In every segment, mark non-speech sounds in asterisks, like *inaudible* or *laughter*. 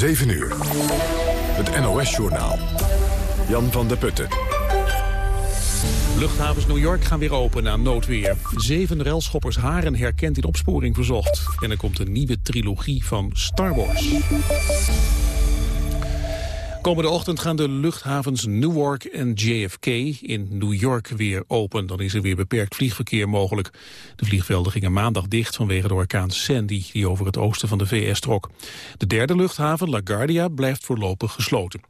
7 uur. Het NOS-journaal. Jan van der Putten. Luchthavens New York gaan weer open na noodweer. Zeven railschoppers Haren herkend in opsporing verzocht. En er komt een nieuwe trilogie van Star Wars. Komende ochtend gaan de luchthavens Newark en JFK in New York weer open. Dan is er weer beperkt vliegverkeer mogelijk. De vliegvelden gingen maandag dicht vanwege de orkaan Sandy... die over het oosten van de VS trok. De derde luchthaven, LaGuardia, blijft voorlopig gesloten.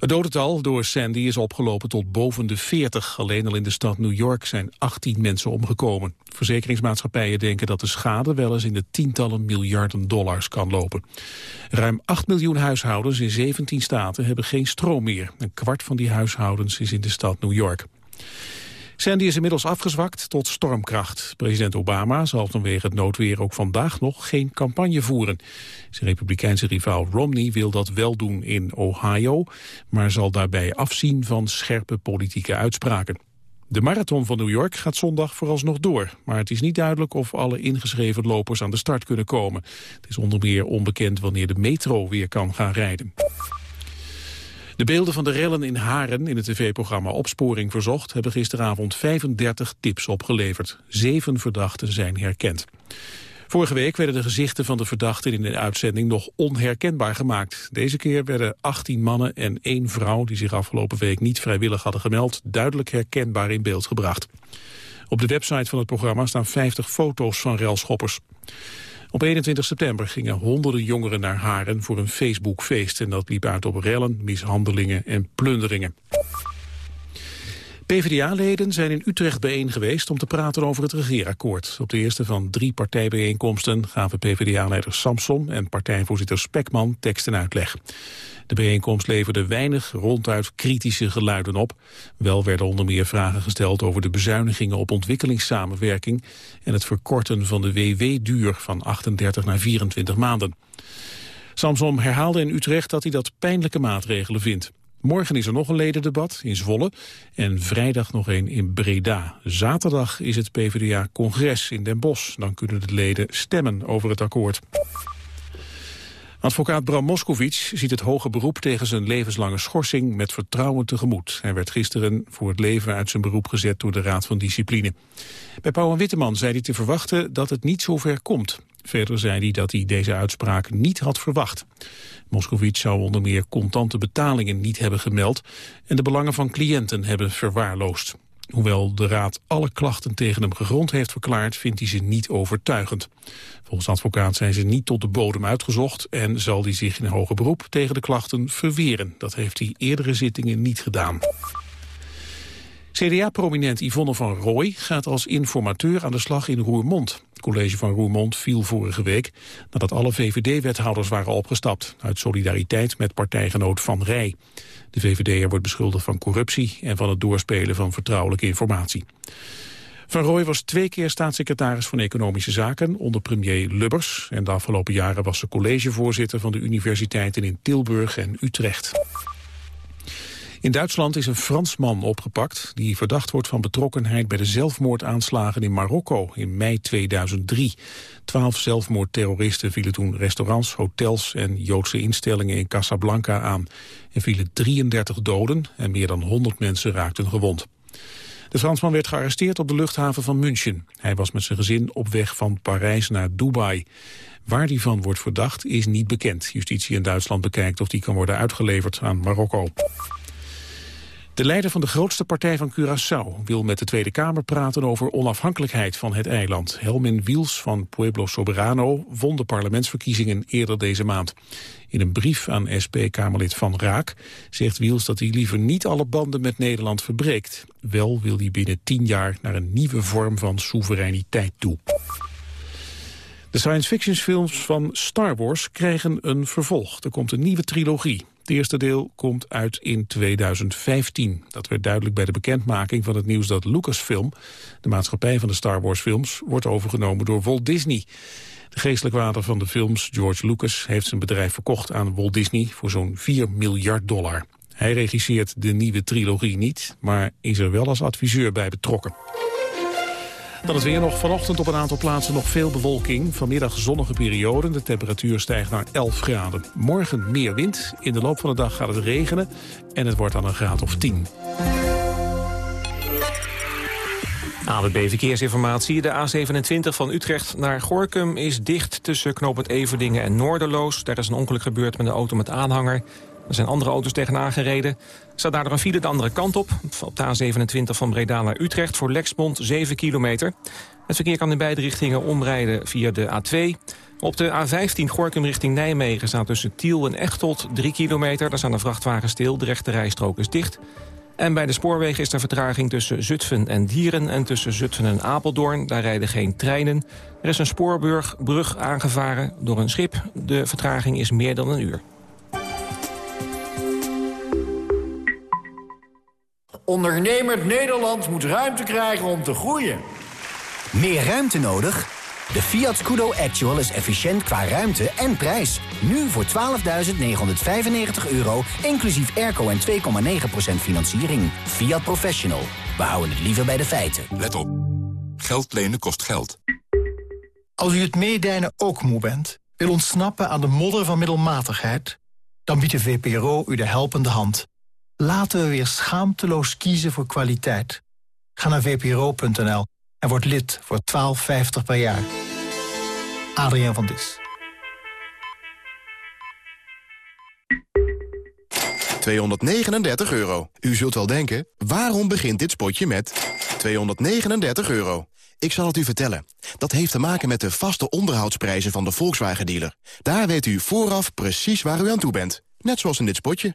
Het dodental door Sandy is opgelopen tot boven de 40. Alleen al in de stad New York zijn 18 mensen omgekomen. Verzekeringsmaatschappijen denken dat de schade wel eens in de tientallen miljarden dollars kan lopen. Ruim 8 miljoen huishoudens in 17 staten hebben geen stroom meer. Een kwart van die huishoudens is in de stad New York. Sandy is inmiddels afgezwakt tot stormkracht. President Obama zal vanwege het noodweer ook vandaag nog geen campagne voeren. Zijn republikeinse rivaal Romney wil dat wel doen in Ohio... maar zal daarbij afzien van scherpe politieke uitspraken. De marathon van New York gaat zondag vooralsnog door. Maar het is niet duidelijk of alle ingeschreven lopers aan de start kunnen komen. Het is onder meer onbekend wanneer de metro weer kan gaan rijden. De beelden van de rellen in Haren in het tv-programma Opsporing Verzocht... hebben gisteravond 35 tips opgeleverd. Zeven verdachten zijn herkend. Vorige week werden de gezichten van de verdachten in de uitzending nog onherkenbaar gemaakt. Deze keer werden 18 mannen en één vrouw die zich afgelopen week niet vrijwillig hadden gemeld... duidelijk herkenbaar in beeld gebracht. Op de website van het programma staan 50 foto's van relschoppers. Op 21 september gingen honderden jongeren naar Haren voor een Facebookfeest. En dat liep uit op rellen, mishandelingen en plunderingen. PvdA-leden zijn in Utrecht bijeen geweest om te praten over het regeerakkoord. Op de eerste van drie partijbijeenkomsten gaven PvdA-leider Samson en partijvoorzitter Spekman tekst en uitleg. De bijeenkomst leverde weinig ronduit kritische geluiden op. Wel werden onder meer vragen gesteld over de bezuinigingen op ontwikkelingssamenwerking en het verkorten van de WW-duur van 38 naar 24 maanden. Samsom herhaalde in Utrecht dat hij dat pijnlijke maatregelen vindt. Morgen is er nog een ledendebat in Zwolle en vrijdag nog een in Breda. Zaterdag is het PvdA-congres in Den Bosch. Dan kunnen de leden stemmen over het akkoord. Advocaat Bram Moskowitz ziet het hoge beroep tegen zijn levenslange schorsing met vertrouwen tegemoet. Hij werd gisteren voor het leven uit zijn beroep gezet door de Raad van Discipline. Bij Pauw en Witteman zei hij te verwachten dat het niet zover komt. Verder zei hij dat hij deze uitspraak niet had verwacht. Moskowitz zou onder meer contante betalingen niet hebben gemeld en de belangen van cliënten hebben verwaarloosd. Hoewel de Raad alle klachten tegen hem gegrond heeft verklaard, vindt hij ze niet overtuigend. Volgens advocaat zijn ze niet tot de bodem uitgezocht en zal hij zich in hoger beroep tegen de klachten verweren. Dat heeft hij eerdere zittingen niet gedaan. CDA-prominent Yvonne van Rooij gaat als informateur aan de slag in Roermond. Het college van Roermond viel vorige week nadat alle VVD-wethouders waren opgestapt... uit solidariteit met partijgenoot Van Rij. De VVD'er wordt beschuldigd van corruptie en van het doorspelen van vertrouwelijke informatie. Van Rooij was twee keer staatssecretaris van Economische Zaken onder premier Lubbers. En de afgelopen jaren was ze collegevoorzitter van de universiteiten in Tilburg en Utrecht. In Duitsland is een Fransman opgepakt die verdacht wordt van betrokkenheid bij de zelfmoordaanslagen in Marokko in mei 2003. Twaalf zelfmoordterroristen vielen toen restaurants, hotels en Joodse instellingen in Casablanca aan. Er vielen 33 doden en meer dan 100 mensen raakten gewond. De Fransman werd gearresteerd op de luchthaven van München. Hij was met zijn gezin op weg van Parijs naar Dubai. Waar die van wordt verdacht is niet bekend. Justitie in Duitsland bekijkt of die kan worden uitgeleverd aan Marokko. De leider van de grootste partij van Curaçao wil met de Tweede Kamer praten over onafhankelijkheid van het eiland. Helmin Wiels van Pueblo Soberano won de parlementsverkiezingen eerder deze maand. In een brief aan SP-Kamerlid Van Raak zegt Wiels dat hij liever niet alle banden met Nederland verbreekt. Wel wil hij binnen tien jaar naar een nieuwe vorm van soevereiniteit toe. De science fiction films van Star Wars krijgen een vervolg. Er komt een nieuwe trilogie. Het eerste deel komt uit in 2015. Dat werd duidelijk bij de bekendmaking van het nieuws dat Lucasfilm, de maatschappij van de Star Wars films, wordt overgenomen door Walt Disney. De geestelijk vader van de films, George Lucas, heeft zijn bedrijf verkocht aan Walt Disney voor zo'n 4 miljard dollar. Hij regisseert de nieuwe trilogie niet, maar is er wel als adviseur bij betrokken. Dan het weer nog vanochtend op een aantal plaatsen nog veel bewolking. Vanmiddag zonnige perioden. De temperatuur stijgt naar 11 graden. Morgen meer wind. In de loop van de dag gaat het regenen. En het wordt dan een graad of 10. AWB Verkeersinformatie. De A27 van Utrecht naar Gorkum is dicht tussen knooppunt Everdingen en Noorderloos. Daar is een ongeluk gebeurd met een auto met aanhanger. Er zijn andere auto's tegenaan gereden. Staat daardoor een file de andere kant op. Op de A27 van Breda naar Utrecht voor Lexmond 7 kilometer. Het verkeer kan in beide richtingen omrijden via de A2. Op de A15 Gorkum richting Nijmegen staat tussen Tiel en Echteld 3 kilometer. Daar staan de vrachtwagens stil, de rechte rijstrook is dicht. En bij de spoorwegen is er vertraging tussen Zutphen en Dieren... en tussen Zutphen en Apeldoorn. Daar rijden geen treinen. Er is een spoorbrug aangevaren door een schip. De vertraging is meer dan een uur. Ondernemend Nederland moet ruimte krijgen om te groeien. Meer ruimte nodig? De Fiat Scudo Actual is efficiënt qua ruimte en prijs. Nu voor 12.995 euro, inclusief airco en 2,9% financiering. Fiat Professional. We houden het liever bij de feiten. Let op. Geld lenen kost geld. Als u het meedijnen ook moe bent, wil ontsnappen aan de modder van middelmatigheid... dan biedt de VPRO u de helpende hand. Laten we weer schaamteloos kiezen voor kwaliteit. Ga naar vpro.nl en word lid voor 12,50 per jaar. Adriaan van Dis. 239 euro. U zult wel denken, waarom begint dit spotje met 239 euro? Ik zal het u vertellen. Dat heeft te maken met de vaste onderhoudsprijzen van de Volkswagen-dealer. Daar weet u vooraf precies waar u aan toe bent. Net zoals in dit spotje.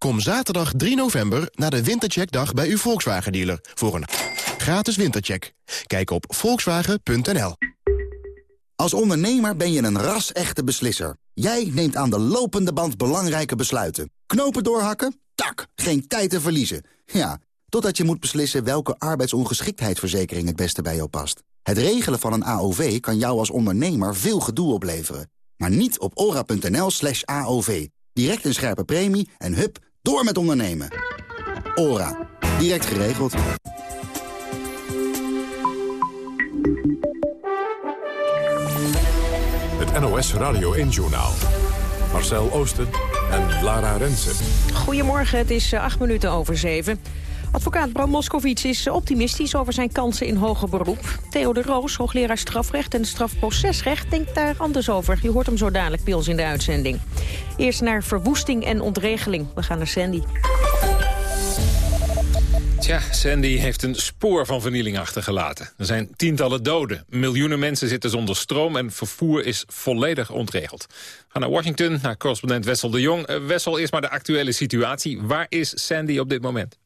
Kom zaterdag 3 november naar de Wintercheckdag bij uw Volkswagen-dealer... voor een gratis wintercheck. Kijk op volkswagen.nl. Als ondernemer ben je een ras-echte beslisser. Jij neemt aan de lopende band belangrijke besluiten. Knopen doorhakken? Tak, geen tijd te verliezen. Ja, totdat je moet beslissen welke arbeidsongeschiktheidsverzekering het beste bij jou past. Het regelen van een AOV kan jou als ondernemer veel gedoe opleveren. Maar niet op ora.nl slash AOV. Direct een scherpe premie en hup, door met ondernemen. Ora. Direct geregeld. Het NOS Radio 1-journaal. Marcel Oosten en Lara Rensen. Goedemorgen, het is eh, acht minuten over zeven. Advocaat Bram Moskowitz is optimistisch over zijn kansen in hoger beroep. Theo de Roos, hoogleraar strafrecht en strafprocesrecht, denkt daar anders over. Je hoort hem zo dadelijk, Pils, in de uitzending. Eerst naar verwoesting en ontregeling. We gaan naar Sandy. Tja, Sandy heeft een spoor van vernieling achtergelaten. Er zijn tientallen doden. Miljoenen mensen zitten zonder stroom en vervoer is volledig ontregeld. Gaan naar Washington, naar correspondent Wessel de Jong. Uh, Wessel, eerst maar de actuele situatie. Waar is Sandy op dit moment?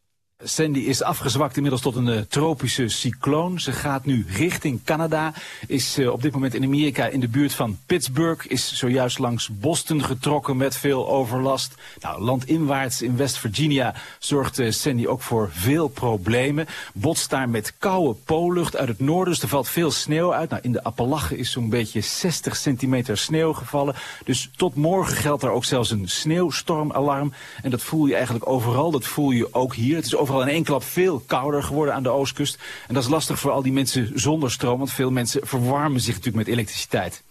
Sandy is afgezwakt inmiddels tot een uh, tropische cycloon. Ze gaat nu richting Canada. Is uh, op dit moment in Amerika in de buurt van Pittsburgh. Is zojuist langs Boston getrokken met veel overlast. Nou, landinwaarts in West Virginia zorgt uh, Sandy ook voor veel problemen. Botst daar met koude poollucht uit het noorden. Er valt veel sneeuw uit. Nou, in de Appalachen is zo'n beetje 60 centimeter sneeuw gevallen. Dus tot morgen geldt er ook zelfs een sneeuwstormalarm. En dat voel je eigenlijk overal. Dat voel je ook hier. Het is overal in één klap veel kouder geworden aan de oostkust. En dat is lastig voor al die mensen zonder stroom, want veel mensen verwarmen zich natuurlijk met elektriciteit.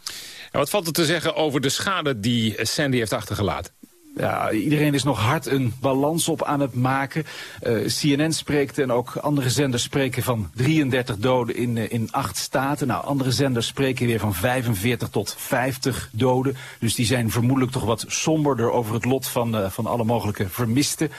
En wat valt er te zeggen over de schade die Sandy heeft achtergelaten? Ja, iedereen is nog hard een balans op aan het maken. Uh, CNN spreekt en ook andere zenders spreken van 33 doden in, uh, in acht staten. Nou, andere zenders spreken weer van 45 tot 50 doden. Dus die zijn vermoedelijk toch wat somberder over het lot van, uh, van alle mogelijke vermisten.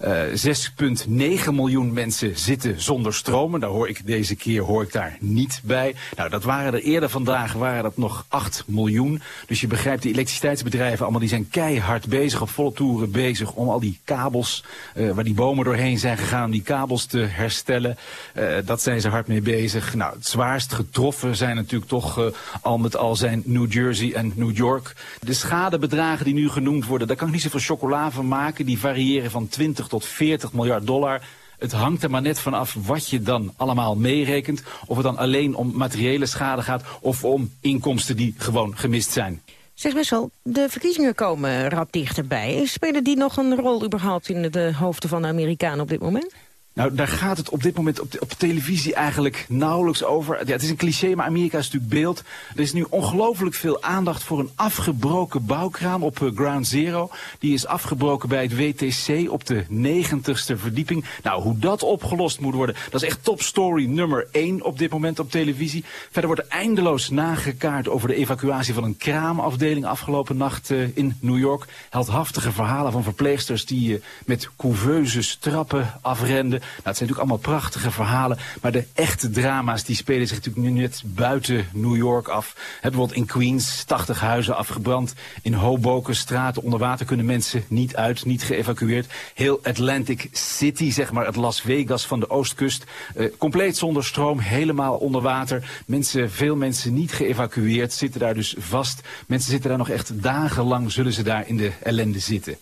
6,9 miljoen mensen zitten zonder stroom. daar hoor ik deze keer hoor ik daar niet bij. Nou, dat waren er eerder vandaag waren dat nog 8 miljoen. Dus je begrijpt, die elektriciteitsbedrijven allemaal die zijn keihard bezig, op volle toeren bezig om al die kabels, uh, waar die bomen doorheen zijn gegaan, die kabels te herstellen. Uh, dat zijn ze hard mee bezig. Nou, het zwaarst getroffen zijn natuurlijk toch al met al zijn New Jersey en New York. De schadebedragen die nu genoemd worden, daar kan ik niet zoveel chocola van maken. Die variëren van 20 tot 40 miljard dollar. Het hangt er maar net vanaf wat je dan allemaal meerekent. Of het dan alleen om materiële schade gaat of om inkomsten die gewoon gemist zijn. Zeg Wessel, de verkiezingen komen rap dichterbij. Spelen die nog een rol überhaupt in de hoofden van de Amerikanen op dit moment? Nou, daar gaat het op dit moment op, de, op televisie eigenlijk nauwelijks over. Ja, het is een cliché, maar Amerika is natuurlijk beeld. Er is nu ongelooflijk veel aandacht voor een afgebroken bouwkraam op uh, Ground Zero. Die is afgebroken bij het WTC op de 90ste verdieping. Nou, hoe dat opgelost moet worden, dat is echt top story nummer 1 op dit moment op televisie. Verder wordt eindeloos nagekaart over de evacuatie van een kraamafdeling afgelopen nacht uh, in New York. Heldhaftige verhalen van verpleegsters die uh, met couveuses trappen afrenden. Nou, het zijn natuurlijk allemaal prachtige verhalen. Maar de echte drama's die spelen zich natuurlijk nu net buiten New York af. He, bijvoorbeeld in Queens, 80 huizen afgebrand. In Hoboken, straten onder water kunnen mensen niet uit, niet geëvacueerd. Heel Atlantic City, zeg maar, het Las Vegas van de oostkust. Uh, compleet zonder stroom, helemaal onder water. Mensen, veel mensen niet geëvacueerd, zitten daar dus vast. Mensen zitten daar nog echt dagenlang, zullen ze daar in de ellende zitten.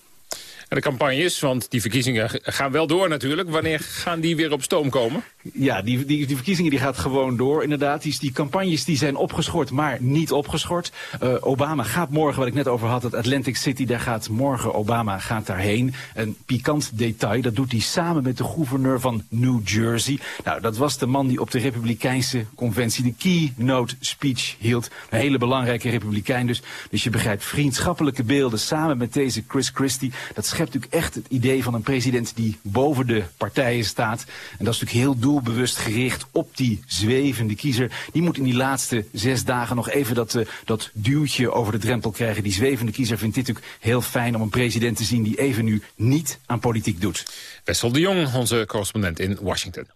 De campagnes, want die verkiezingen gaan wel door natuurlijk. Wanneer gaan die weer op stoom komen? Ja, die, die, die verkiezingen die gaat gewoon door inderdaad. Die, die campagnes die zijn opgeschort, maar niet opgeschort. Uh, Obama gaat morgen, wat ik net over had, het Atlantic City, daar gaat morgen Obama gaat daarheen. Een pikant detail, dat doet hij samen met de gouverneur van New Jersey. Nou, dat was de man die op de Republikeinse conventie de keynote speech hield. Een hele belangrijke republikein dus. Dus je begrijpt, vriendschappelijke beelden samen met deze Chris Christie. Dat schept natuurlijk echt het idee van een president die boven de partijen staat. En dat is natuurlijk heel doel doelbewust gericht op die zwevende kiezer. Die moet in die laatste zes dagen nog even dat, uh, dat duwtje over de drempel krijgen. Die zwevende kiezer vindt dit natuurlijk heel fijn om een president te zien die even nu niet aan politiek doet. Wessel de Jong, onze correspondent in Washington.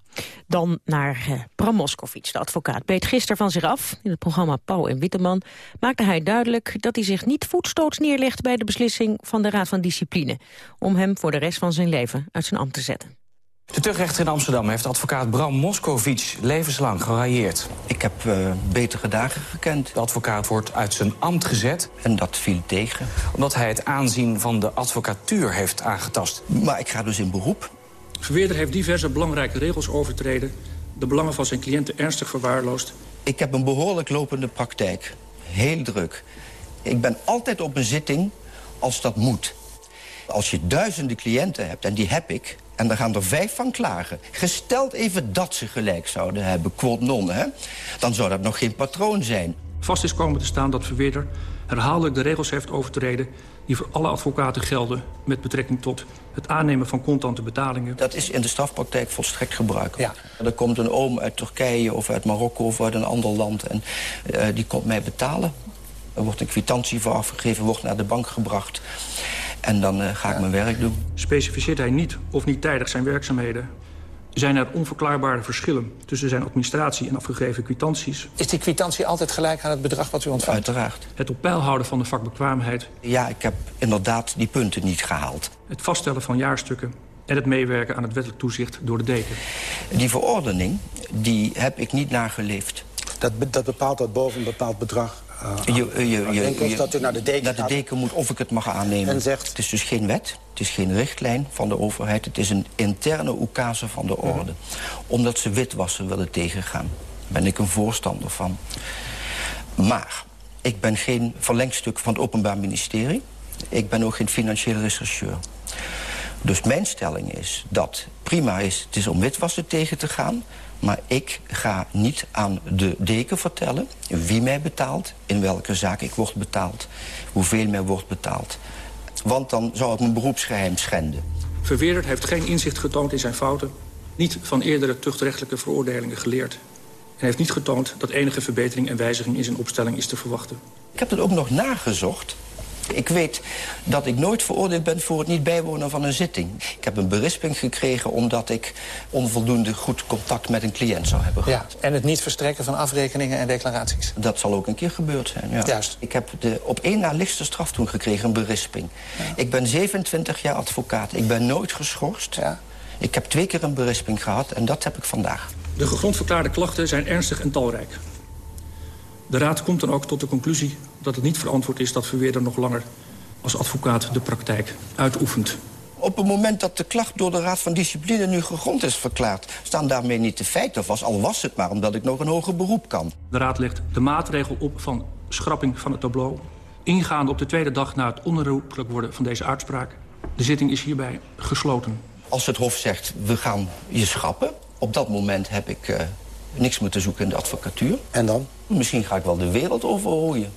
Dan naar uh, Bram Moskowitz, de advocaat. Beet gisteren van zich af. In het programma Pauw en Witteman maakte hij duidelijk... dat hij zich niet voetstoots neerlegt bij de beslissing van de Raad van Discipline... om hem voor de rest van zijn leven uit zijn ambt te zetten. De tuchtrechter in Amsterdam heeft advocaat Bram Moskowitz levenslang gerailleerd. Ik heb uh, betere dagen gekend. De advocaat wordt uit zijn ambt gezet. En dat viel tegen. Omdat hij het aanzien van de advocatuur heeft aangetast. Maar ik ga dus in beroep. Verweerder heeft diverse belangrijke regels overtreden... de belangen van zijn cliënten ernstig verwaarloosd. Ik heb een behoorlijk lopende praktijk. Heel druk. Ik ben altijd op een zitting als dat moet. Als je duizenden cliënten hebt, en die heb ik... En daar gaan er vijf van klagen. Gesteld even dat ze gelijk zouden hebben, quod non, hè? dan zou dat nog geen patroon zijn. Vast is komen te staan dat Verweerder herhaaldelijk de regels heeft overtreden... die voor alle advocaten gelden met betrekking tot het aannemen van contante betalingen. Dat is in de strafpraktijk volstrekt gebruikelijk. Ja. Er komt een oom uit Turkije of uit Marokko of uit een ander land... en uh, die komt mij betalen. Er wordt een kwitantie voor afgegeven, wordt naar de bank gebracht... En dan uh, ga ik mijn werk doen. Specificeert hij niet of niet tijdig zijn werkzaamheden... zijn er onverklaarbare verschillen tussen zijn administratie en afgegeven kwitanties. Is die kwitantie altijd gelijk aan het bedrag wat u ontvangt? Uiteraard. Het op peil houden van de vakbekwaamheid. Ja, ik heb inderdaad die punten niet gehaald. Het vaststellen van jaarstukken en het meewerken aan het wettelijk toezicht door de deken. Die verordening, die heb ik niet nageleefd. Dat, dat bepaalt dat boven een bepaald bedrag uh, je, je, je, dat u naar de deken, naar de deken moet of ik het mag aannemen. En zegt... Het is dus geen wet, het is geen richtlijn van de overheid... het is een interne oekase van de orde. Omdat ze witwassen willen tegengaan. Daar ben ik een voorstander van. Maar ik ben geen verlengstuk van het Openbaar Ministerie. Ik ben ook geen financiële rechercheur. Dus mijn stelling is dat prima is, het is om witwassen tegen te gaan... Maar ik ga niet aan de deken vertellen wie mij betaalt... in welke zaak ik word betaald, hoeveel mij wordt betaald. Want dan zou ik mijn beroepsgeheim schenden. Verweerderd heeft geen inzicht getoond in zijn fouten... niet van eerdere tuchtrechtelijke veroordelingen geleerd... en heeft niet getoond dat enige verbetering en wijziging in zijn opstelling is te verwachten. Ik heb het ook nog nagezocht. Ik weet dat ik nooit veroordeeld ben voor het niet bijwonen van een zitting. Ik heb een berisping gekregen omdat ik onvoldoende goed contact met een cliënt zou hebben gehad. Ja, en het niet verstrekken van afrekeningen en declaraties. Dat zal ook een keer gebeurd zijn, ja. Juist. Ik heb de op één na lichtste straf toen gekregen, een berisping. Ik ben 27 jaar advocaat. Ik ben nooit geschorst. Ja. Ik heb twee keer een berisping gehad en dat heb ik vandaag. De gegrondverklaarde klachten zijn ernstig en talrijk. De Raad komt dan ook tot de conclusie dat het niet verantwoord is... dat Verweerder nog langer als advocaat de praktijk uitoefent. Op het moment dat de klacht door de Raad van Discipline nu gegrond is verklaard... staan daarmee niet de feiten vast, al was het maar omdat ik nog een hoger beroep kan. De Raad legt de maatregel op van schrapping van het tableau... ingaande op de tweede dag na het onherroepelijk worden van deze uitspraak. De zitting is hierbij gesloten. Als het Hof zegt, we gaan je schrappen... op dat moment heb ik uh, niks meer te zoeken in de advocatuur. En dan? Misschien ga ik wel de wereld overrooien.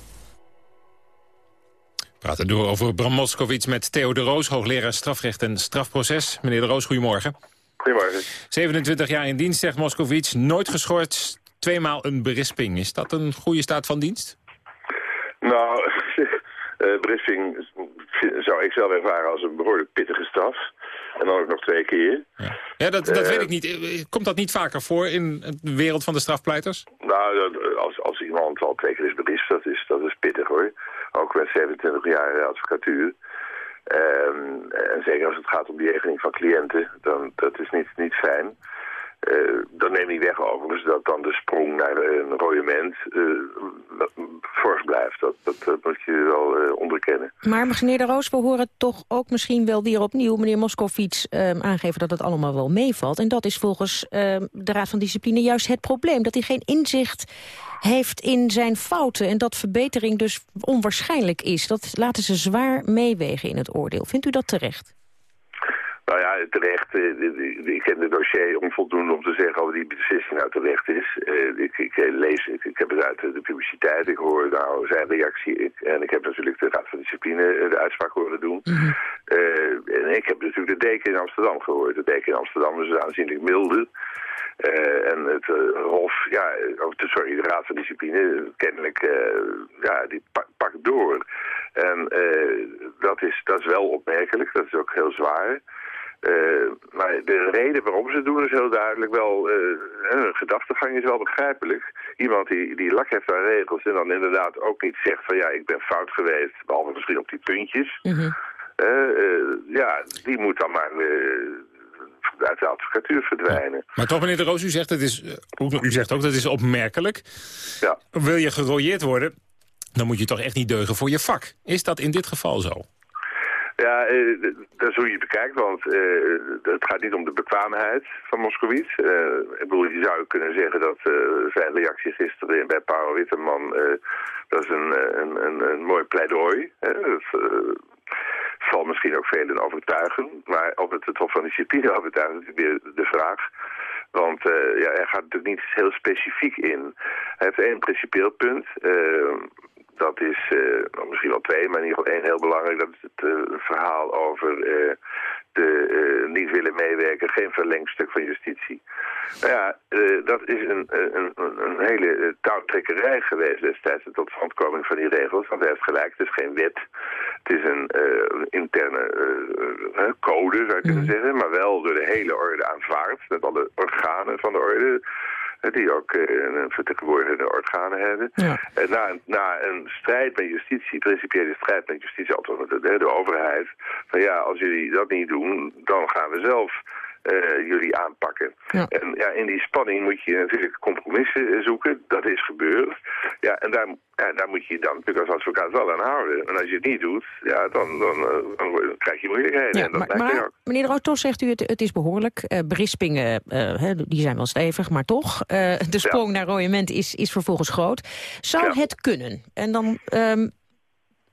We praten door over Bram Moskowitz met Theo de Roos... hoogleraar strafrecht en strafproces. Meneer de Roos, goedemorgen. Goedemorgen. 27 jaar in dienst, zegt Moskowitz. Nooit geschorst, tweemaal een berisping. Is dat een goede staat van dienst? Nou, uh, *laughs* berisping zou ik zelf ervaren als een behoorlijk pittige straf. En dan ook nog twee keer. Ja, ja dat, dat uh, weet ik niet. Komt dat niet vaker voor in de wereld van de strafpleiters? Nou, als, als iemand al twee keer is berispt, dat is, dat is pittig hoor. Ook met 27 jaar advocatuur. Um, en zeker als het gaat om die regeling van cliënten, dan dat is niet, niet fijn. Uh, dan neem ik weg overigens dat dan de sprong naar een royement uh, fors blijft. Dat, dat, moet je wel uh, onderkennen. Maar meneer De Roos, we horen toch ook misschien wel weer opnieuw... meneer Moskovits aangeven dat het allemaal wel meevalt. En dat is volgens de Raad van Discipline juist het probleem. Dat hij geen inzicht heeft in zijn fouten en dat verbetering dus onwaarschijnlijk is. Dat laten ze zwaar meewegen in het oordeel. Vindt u dat terecht? Nou ja, terecht. Ik ken het dossier onvoldoende om te zeggen of die beslissing nou terecht is. Ik, ik lees, ik, ik, heb het uit de publiciteit, ik hoor nou zijn reactie. Ik, en ik heb natuurlijk de Raad van Discipline de uitspraak horen doen. Mm -hmm. uh, en ik heb natuurlijk de deken in Amsterdam gehoord. De deken in Amsterdam is aanzienlijk milder. Uh, en het uh, Hof, ja, sorry, de Raad van Discipline, kennelijk, ja, die pak, pakt door. En dat, is, dat is wel opmerkelijk, dat is ook heel zwaar. Uh, maar de reden waarom ze het doen is heel duidelijk wel, uh, hun gedachtegang is wel begrijpelijk. Iemand die, die lak heeft aan regels en dan inderdaad ook niet zegt van ja, ik ben fout geweest, behalve misschien op die puntjes. Mm -hmm. uh, ja, die moet dan maar uit de advocatuur verdwijnen. Maar toch meneer de Roos, u zegt, het is, u zegt ook dat is opmerkelijk. Ja. Wil je gerooieerd worden, dan moet je toch echt niet deugen voor je vak. Is dat in dit geval zo? Ja, uh, dat is hoe je het bekijkt, want uh, het gaat niet om de bekwaamheid van Moskowitz. Uh, ik bedoel, je zou kunnen zeggen dat zijn reactie gisteren bij Paul Witteman, dat is een, een, een, mooi pleidooi. Dat zal misschien ook velen overtuigen, maar of het het Hof van Discipline overtuigt, is weer de vraag. Want ja, hij gaat natuurlijk niet heel specifiek in. Hij heeft één principieel punt dat is uh, misschien wel twee, maar in ieder geval één heel belangrijk. Dat is het uh, verhaal over uh, de niet willen meewerken, geen verlengstuk van justitie. Nou ja, dat is een, een, een hele touwtrekkerij geweest destijds, de totstandkoming van die regels. Want hij heeft gelijk, het is geen wet. Het is een interne code, zou je kunnen zeggen, maar wel door de hele orde aanvaard, met alle organen van de orde die ook een vertegenwoordigende organen hebben. Ja. En na, na een strijd met justitie, principiële strijd met justitie, althans de, de, de overheid, van ja, als jullie dat niet doen, dan gaan we zelf uh, jullie aanpakken. Ja. En ja, in die spanning moet je natuurlijk compromissen zoeken. Dat is gebeurd. Ja, en daar, ja, daar moet je dan natuurlijk als advocaat wel aan houden. En als je het niet doet, ja, dan, dan, dan krijg je moeilijkheden. Ja, en dat maar, maar ook. meneer de Rotos zegt u, het, het is behoorlijk. Uh, berispingen, uh, die zijn wel stevig, maar toch. de sprong naar royement is, is vervolgens groot. Zou het kunnen? En dan... Um,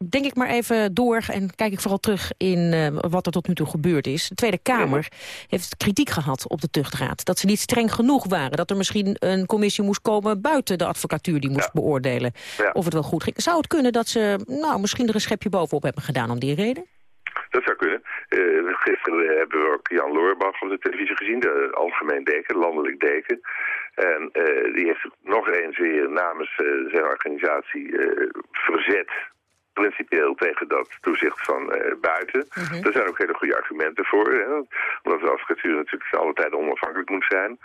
denk ik maar even door en kijk ik vooral terug in uh, wat er tot nu toe gebeurd is. De Tweede Kamer heeft kritiek gehad op de tuchtraad. Dat ze niet streng genoeg waren. Dat er misschien een commissie moest komen buiten de advocatuur die moest ja. beoordelen ja. of het wel goed ging. Zou het kunnen dat ze nou, misschien er een schepje bovenop hebben gedaan om die reden? Dat zou kunnen. Uh, gisteren hebben we ook Jan Loorbach op de televisie gezien, de algemeen deken, landelijk deken. En uh, die heeft nog eens weer namens zijn organisatie verzet principieel tegen dat toezicht van uh, buiten. Mhm. Er zijn ook hele goede argumenten voor. Hè? Omdat de advocatuur natuurlijk alle tijd onafhankelijk moet zijn.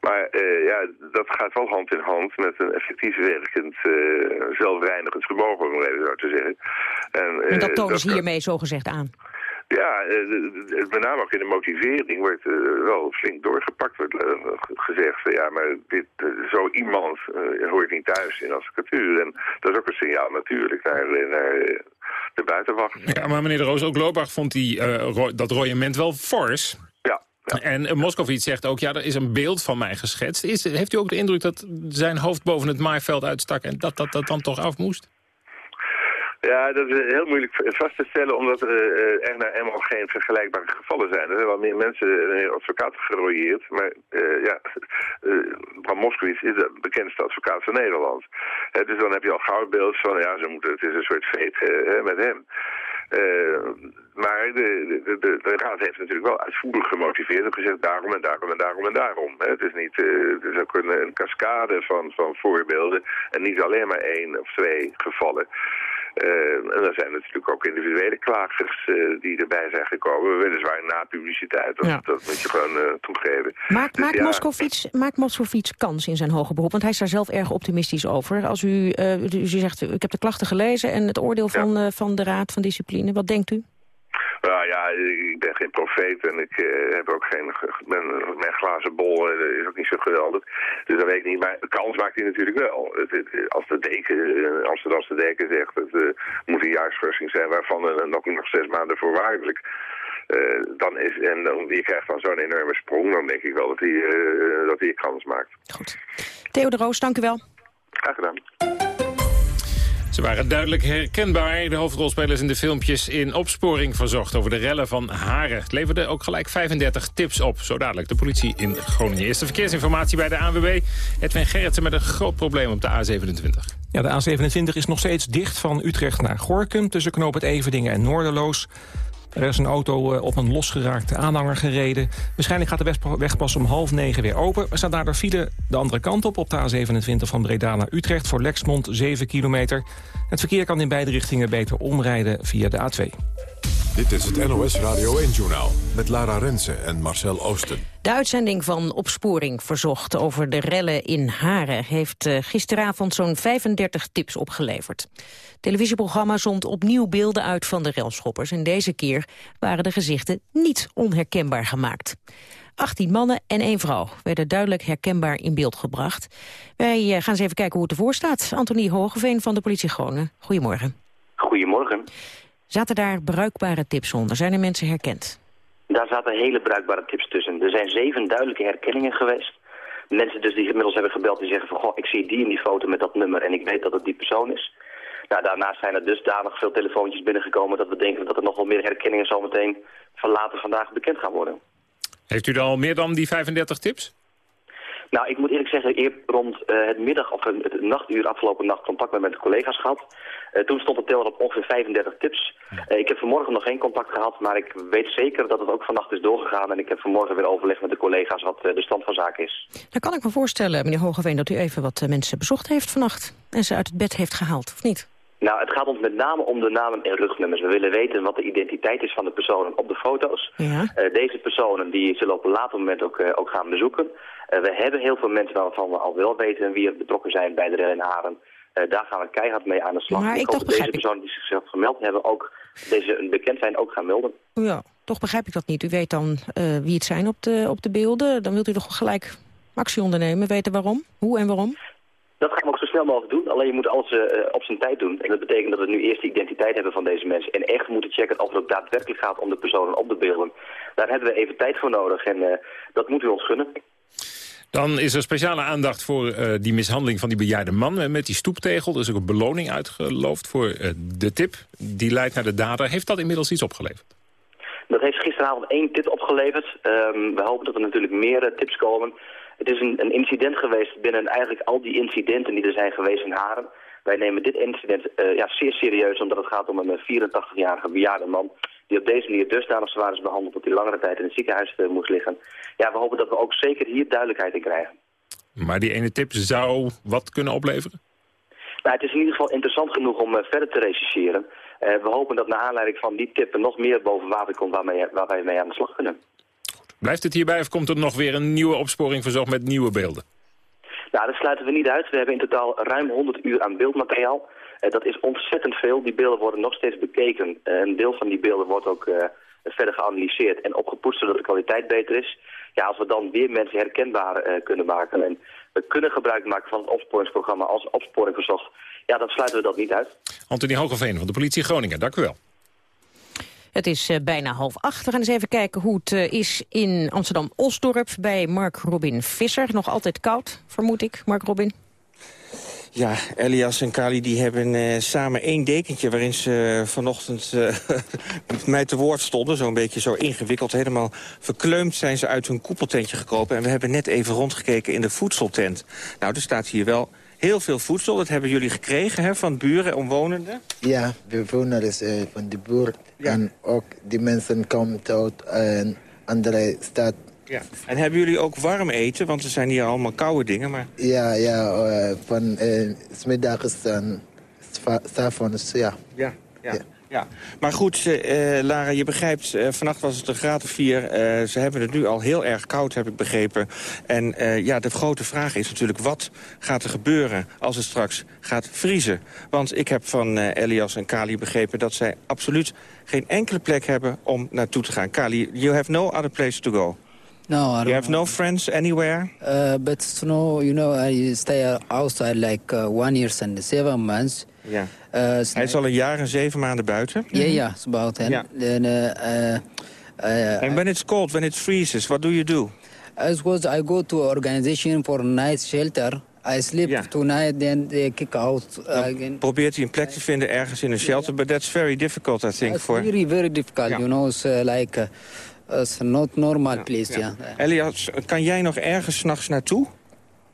Maar uh, ja, dat gaat wel hand in hand met een effectief werkend, uh, zelfreinigend vermogen, om even zo te zeggen. En, en dat tonen ze hiermee zogezegd aan. Ja, met name ook in de motivering wordt wel flink doorgepakt. Wordt gezegd, ja, maar dit, zo iemand hoort niet thuis in de advocatuur. En dat is ook een signaal natuurlijk naar, naar de buitenwacht. Ja, maar meneer de Roos, ook Lobach vond die, uh, dat royement wel fors. Ja. ja. En uh, Moskovits zegt ook, ja, er is een beeld van mij geschetst. Is, heeft u ook de indruk dat zijn hoofd boven het maaiveld uitstak... en dat dat, dat dan toch af moest? Ja, dat is heel moeilijk vast te stellen, omdat uh, er nou eenmaal geen vergelijkbare gevallen zijn. Er zijn wel meer mensen, een advocaat gerooieerd, maar ja, *laughs* Bram Moskowitz is de bekendste advocaat van Nederland. dus dan heb je al gauw beeld van, ja, ze moeten, het is een soort feet met hem. maar de, de, de, de, raad heeft natuurlijk wel uitvoerig gemotiveerd en gezegd daarom en daarom en daarom en daarom. Het is, niet, het is ook een, een cascade van, van voorbeelden en niet alleen maar één of twee gevallen. Uh, en er zijn natuurlijk ook individuele klagers uh, die erbij zijn gekomen. Weliswaar na publiciteit, dat, ja. dat moet je gewoon uh, toegeven. Maakt, dus maakt, ja, Moskovits, maakt Moskovits kans in zijn hoge beroep? Want hij is daar zelf erg optimistisch over. Als u, u zegt, ik heb de klachten gelezen en het oordeel van, ja. van de Raad van Discipline. Wat denkt u? Nou ja, ben geen profeet en ik uh, heb ook geen... Ben, mijn glazen bol uh, is ook niet zo geweldig. Dus dat weet ik niet. Maar kans maakt hij natuurlijk wel. Het, het, als de deken, uh, Amsterdamse deken zegt... het moet een jaarschorsing zijn waarvan uh, nog, nog zes maanden voorwaardelijk... Dan is, en dan, je krijgt dan zo'n enorme sprong, dan denk ik wel dat hij, dat hij kans maakt. Goed. Theo de Roos, dank u wel. Graag gedaan. Ze waren duidelijk herkenbaar, de hoofdrolspelers in de filmpjes... in opsporing verzocht over de rellen van Haren. Het leverde ook gelijk 35 tips op. Zo dadelijk de politie in Groningen. Eerste verkeersinformatie bij de ANWB. Edwin Gerritsen met een groot probleem op de A27. Ja, de A27 is nog steeds dicht van Utrecht naar Gorkum... tussen Knoop het Everdingen en Noorderloos. Er is een auto op een losgeraakte aanhanger gereden. Waarschijnlijk gaat de weg pas om half negen weer open. Er staat daardoor file de andere kant op, op de A27 van Breda naar Utrecht... voor Lexmond 7 kilometer. Het verkeer kan in beide richtingen beter omrijden via de A2. Dit is het NOS Radio 1-journaal met Lara Rensen en Marcel Oosten. De uitzending van Opsporing Verzocht over de rellen in Haren... heeft uh, gisteravond zo'n 35 tips opgeleverd. Het televisieprogramma zond opnieuw beelden uit van de relschoppers... en deze keer waren de gezichten niet onherkenbaar gemaakt. 18 mannen en één vrouw werden duidelijk herkenbaar in beeld gebracht. Wij uh, gaan eens even kijken hoe het ervoor staat. Antonie Hogeveen van de politie Groningen. Goedemorgen. Goedemorgen. Zaten daar bruikbare tips onder? Zijn er mensen herkend? Daar zaten hele bruikbare tips tussen. Er zijn zeven duidelijke herkenningen geweest. Mensen dus die inmiddels hebben gebeld die zeggen van... goh, ik zie die in die foto met dat nummer en ik weet dat het die persoon is. Nou, daarnaast zijn er dusdanig veel telefoontjes binnengekomen... dat we denken dat er nog wel meer herkenningen zometeen van later vandaag bekend gaan worden. Heeft u dan al meer dan die 35 tips? Nou, ik moet eerlijk zeggen, eer rond uh, het middag of het nachtuur afgelopen nacht contact met mijn collega's gehad. Uh, toen stond de teller op ongeveer 35 tips. Uh, ik heb vanmorgen nog geen contact gehad, maar ik weet zeker dat het ook vannacht is doorgegaan. En ik heb vanmorgen weer overleg met de collega's wat de stand van zaken is. Dan kan ik me voorstellen, meneer Hogeveen, dat u even wat mensen bezocht heeft vannacht. En ze uit het bed heeft gehaald, of niet? Nou, het gaat ons met name om de namen en rugnummers. We willen weten wat de identiteit is van de personen op de foto's. Ja. Uh, deze personen die zullen op een later moment ook, uh, ook gaan bezoeken. Uh, we hebben heel veel mensen waarvan we al wel weten wie er betrokken zijn bij de Haren. daar gaan we keihard mee aan de slag. Maar ik, ik toch dat deze personen die zichzelf gemeld hebben ook deze bekend zijn ook gaan melden. Ja, toch begrijp ik dat niet. U weet dan wie het zijn op de, op de beelden. Dan wilt u toch gelijk actie ondernemen, weten waarom, hoe en waarom? Dat gaan we ook snel mogelijk doen. Alleen je moet alles uh, op zijn tijd doen. En dat betekent dat we nu eerst de identiteit hebben van deze mensen. En echt moeten checken of het ook daadwerkelijk gaat om de personen op de beelden. Daar hebben we even tijd voor nodig. En uh, dat moet u ons gunnen. Dan is er speciale aandacht voor uh, die mishandeling van die bejaarde man met die stoeptegel. Er is ook een beloning uitgeloofd voor de tip. Die leidt naar de dader. Heeft dat inmiddels iets opgeleverd? Dat heeft gisteravond één tip opgeleverd. Um, we hopen dat er natuurlijk meer tips komen. Het is een, een, incident geweest binnen eigenlijk al die incidenten die er zijn geweest in Haren. Wij nemen dit incident uh, ja, zeer serieus, omdat het gaat om een 84-jarige bejaarde man... die op deze manier dusdanig zwaar is behandeld dat hij langere tijd in het ziekenhuis uh, moest liggen. Ja, we hopen dat we ook zeker hier duidelijkheid in krijgen. Maar die ene tip zou wat kunnen opleveren? Nou, het is in ieder geval interessant genoeg om uh, verder te rechercheren. We hopen dat naar aanleiding van die tippen nog meer boven water komt waarmee, waar wij mee aan de slag kunnen. Blijft het hierbij of komt er nog weer een nieuwe opsporing verzorgd met nieuwe beelden? Nou, dat sluiten we niet uit. We hebben in totaal ruim 100 uur aan beeldmateriaal. Uh, dat is ontzettend veel. Die beelden worden nog steeds bekeken. een deel van die beelden wordt ook verder geanalyseerd en opgepoetst zodat de kwaliteit beter is. Ja, als we dan weer mensen herkenbaar kunnen maken en we kunnen gebruik maken van het opsporingsprogramma als opsporing verzocht, ja, dan sluiten we dat niet uit. Anthony Hogeveen van de politie Groningen, dank u wel. Het is uh, bijna half acht. We gaan eens even kijken hoe het uh, is in Amsterdam-Osdorp bij Mark Robin Visser. Nog altijd koud, vermoed ik, Mark Robin. Ja, Elias en Kali die hebben uh, samen één dekentje... waarin ze vanochtend uh, *laughs* mij te woord stonden. Zo'n beetje zo ingewikkeld. Helemaal verkleumd zijn ze uit hun koepeltentje gekropen. En we hebben net even rondgekeken in de voedseltent. Nou, er staat hier wel heel veel voedsel. Dat hebben jullie gekregen hè, van buren, omwonenden? Ja, bewoners uh, van de buurt. Ja. En ook die mensen komen uit een andere stad ja. En hebben jullie ook warm eten? Want er zijn hier allemaal koude dingen. Maar... Ja, ja uh, van uh, smiddags en s'avonds, ja. Ja, ja. ja. Ja, maar goed, uh, Lara, je begrijpt, uh, vannacht was het een graad of vier. Uh, ze hebben het nu al heel erg koud, heb ik begrepen. En ja, de grote vraag is natuurlijk, wat gaat er gebeuren als het straks gaat vriezen? Want ik heb van Elias en Kali begrepen dat zij absoluut geen enkele plek hebben om naartoe te gaan. Kali, you have no other place to go. No, I You have no friends anywhere? Uh, but no, you know, I stay outside like uh, one year and seven months. Ja. Uh, Hij is al een jaar en zeven maanden buiten. Ja, ja, yeah, about that. Yeah. Then, uh, uh, and when it's cold, when it freezes, what do you do? As was, I go to organization for night shelter. I sleep yeah. tonight, then they kick out uh, again. Probeert hij een plek te vinden ergens in een shelter, but that's very difficult, I think. It's for... very, very difficult, you know. It's uh, like... Uh, is not normal place, ja. ja. Elias, kan jij nog ergens s'nachts naartoe?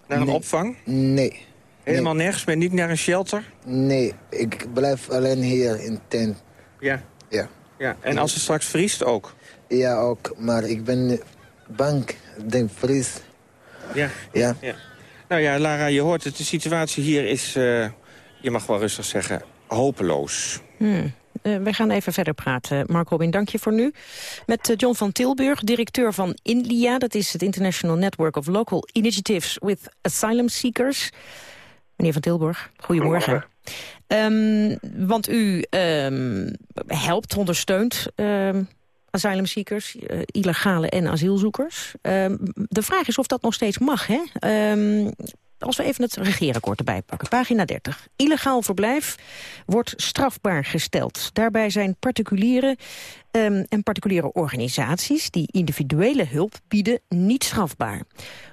Naar een opvang? Nee. Helemaal nergens? Ben je niet naar een shelter? Nee, ik blijf alleen hier in tent. Ja? Ja. ja. En als het straks vriest ook? Ja, ook. Maar ik ben bang. Denk vries. Ja. ja. ja. Nou ja, Lara, je hoort het. De situatie hier is, uh, je mag wel rustig zeggen, hopeloos. Hmm. Uh, we gaan even verder praten. Mark Robin, dank je voor nu. Met uh, John van Tilburg, directeur van INLIA. Dat is het International Network of Local Initiatives with Asylum Seekers. Meneer van Tilburg, goedemorgen. Um, want u um, helpt, ondersteunt um, asylum seekers, uh, illegale en asielzoekers. de vraag is of dat nog steeds mag. Hè? Als we even het regeerakkoord erbij pakken, pagina 30. Illegaal verblijf wordt strafbaar gesteld. Daarbij zijn particuliere um, en particuliere organisaties... die individuele hulp bieden, niet strafbaar.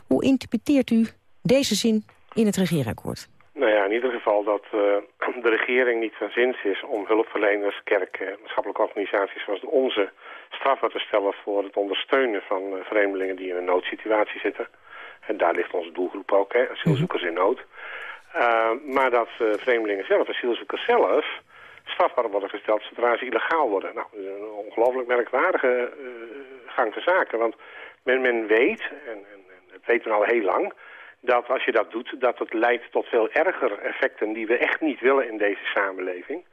Hoe interpreteert u deze zin in het regeerakkoord? Nou ja, in ieder geval dat uh, *clears throat* de regering niet van zins is om hulpverleners, kerken, maatschappelijke organisaties zoals de onze strafbaar te stellen voor het ondersteunen van uh, vreemdelingen die in een noodsituatie zitten. En daar ligt onze doelgroep ook, hè, asielzoekers in nood. Uh, maar dat vreemdelingen zelf, asielzoekers zelf, strafbaar worden gesteld zodra ze illegaal worden. Nou, dat is een ongelooflijk merkwaardige gang van zaken. Want men, men weet, en, en, en dat weten we al heel lang, dat als je dat doet, dat het leidt tot veel erger effecten die we echt niet willen in deze samenleving.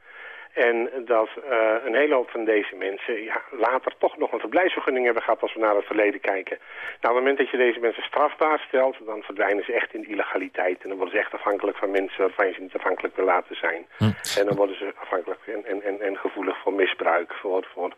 En dat uh, een hele hoop van deze mensen ja, later toch nog een verblijfsvergunning hebben gehad als we naar het verleden kijken. Nou, op het moment dat je deze mensen strafbaar stelt, dan verdwijnen ze echt in illegaliteit. En dan worden ze echt afhankelijk van mensen waarvan je ze niet afhankelijk wil laten zijn. Hm. En dan worden ze afhankelijk en, en, en, en gevoelig voor misbruik, voor, voor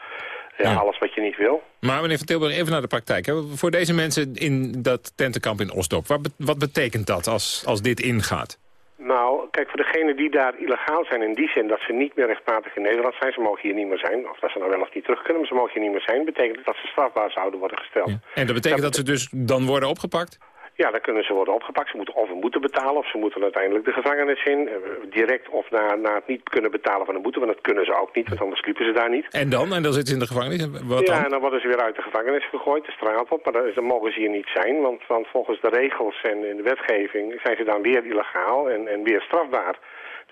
ja, ja, alles wat je niet wil. Maar meneer Van Tilburg, even naar de praktijk. Hè. Voor deze mensen in dat tentenkamp in Osdorp, wat, wat betekent dat als, als dit ingaat? Nou, kijk, voor degenen die daar illegaal zijn in die zin dat ze niet meer rechtmatig in Nederland zijn, ze mogen hier niet meer zijn, of dat ze nou wel of niet terug kunnen, maar ze mogen hier niet meer zijn, betekent dat ze strafbaar zouden worden gesteld. En dat betekent dat, dat ze dus dan worden opgepakt? Ja, dan kunnen ze worden opgepakt. Ze moeten of een boete betalen of ze moeten uiteindelijk de gevangenis in. Eh, direct of na, na het niet kunnen betalen van een boete, want dat kunnen ze ook niet, want anders liepen ze daar niet. En dan? En dan zitten ze in de gevangenis? Wat ja, dan? en dan worden ze weer uit de gevangenis gegooid, de straat op. Maar dan, mogen ze hier niet zijn, want, want volgens de regels en in de wetgeving zijn ze dan weer illegaal en, en weer strafbaar.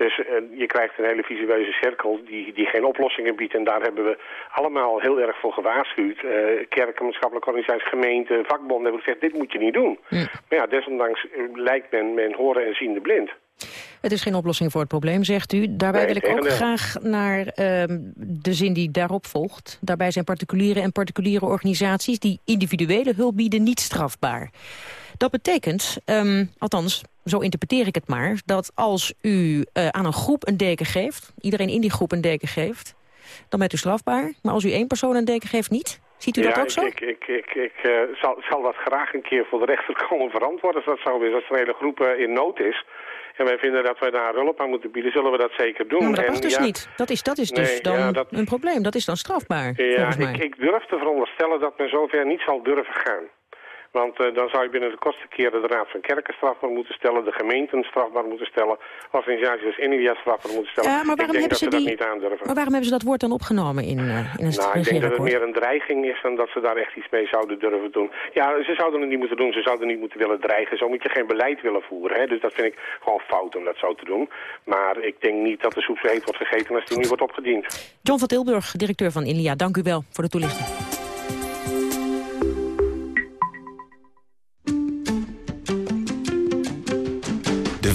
Dus uh, je krijgt een hele visueuze cirkel die, die geen oplossingen biedt. En daar hebben we allemaal heel erg voor gewaarschuwd. Uh, kerken, maatschappelijke organisaties, gemeenten, vakbonden hebben gezegd, dit moet je niet doen. Ja. Maar ja, desondanks uh, lijkt men, men horen en ziende blind. Het is geen oplossing voor het probleem, zegt u. Daarbij Nee, wil ik ook graag naar ehm, de zin die daarop volgt. Daarbij zijn particuliere en particuliere organisaties... die individuele hulp bieden niet strafbaar. Dat betekent, ehm, althans, zo interpreteer ik het maar... dat als u eh, aan een groep een deken geeft... iedereen in die groep een deken geeft... dan bent u strafbaar. Maar als u één persoon een deken geeft, niet? Ziet u dat ook zo? Ik, ik, ik, ik eh, zal, zal dat graag een keer voor de rechter *laughs* komen verantwoorden als dat zo is. Als een hele groep eh, in nood is en wij vinden dat wij daar hulp aan moeten bieden, zullen we dat zeker doen. Ja, maar dat En mag dus ja, niet. Dat is, dat is dus dan ja, dat- een probleem. Dat is dan strafbaar, Ja, ik, ik durf te veronderstellen dat men zover niet zal durven gaan. Want eh, dan zou je binnen de kortste keren de Raad van Kerken strafbaar moeten stellen, de gemeenten strafbaar moeten stellen, organisaties als India strafbaar moeten stellen. Ja, maar waarom ik denk hebben dat ze die- dat niet aandurven. Maar waarom hebben ze dat woord dan opgenomen in, eh, in een Nou, ik denk dat het meer een dreiging is dan dat ze daar echt iets mee zouden durven doen. Ja, ze zouden het niet moeten doen. Ze zouden niet moeten willen dreigen. Zo moet je geen beleid willen voeren. Hè? Dus dat vind ik gewoon fout om dat zo te doen. Maar ik denk niet dat de soep heet wordt gegeten als die niet wordt opgediend. John van Tilburg, directeur van Inlia, dank u wel voor de toelichting.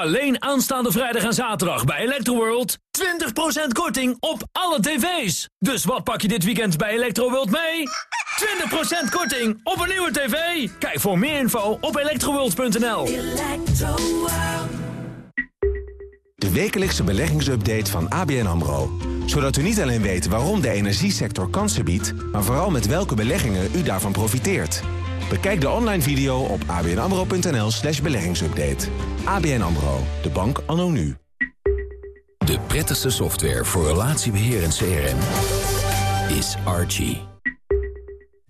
Alleen aanstaande vrijdag en zaterdag bij Electroworld. 20% korting op alle tv's. Dus wat pak je dit weekend bij Electroworld mee? 20% korting op een nieuwe tv. Kijk voor meer info op electroworld.nl. De wekelijkse beleggingsupdate van ABN AMRO. Zodat u niet alleen weet waarom de energiesector kansen biedt... maar vooral met welke beleggingen u daarvan profiteert. Bekijk de online video op abnamro.nl slash beleggingsupdate. ABN AMRO, de bank anno nu. De prettigste software voor relatiebeheer en CRM is Archie.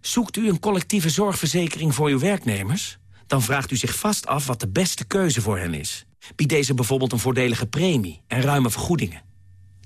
Zoekt u een collectieve zorgverzekering voor uw werknemers? Dan vraagt u zich vast af wat de beste keuze voor hen is. Biedt deze bijvoorbeeld een voordelige premie en ruime vergoedingen?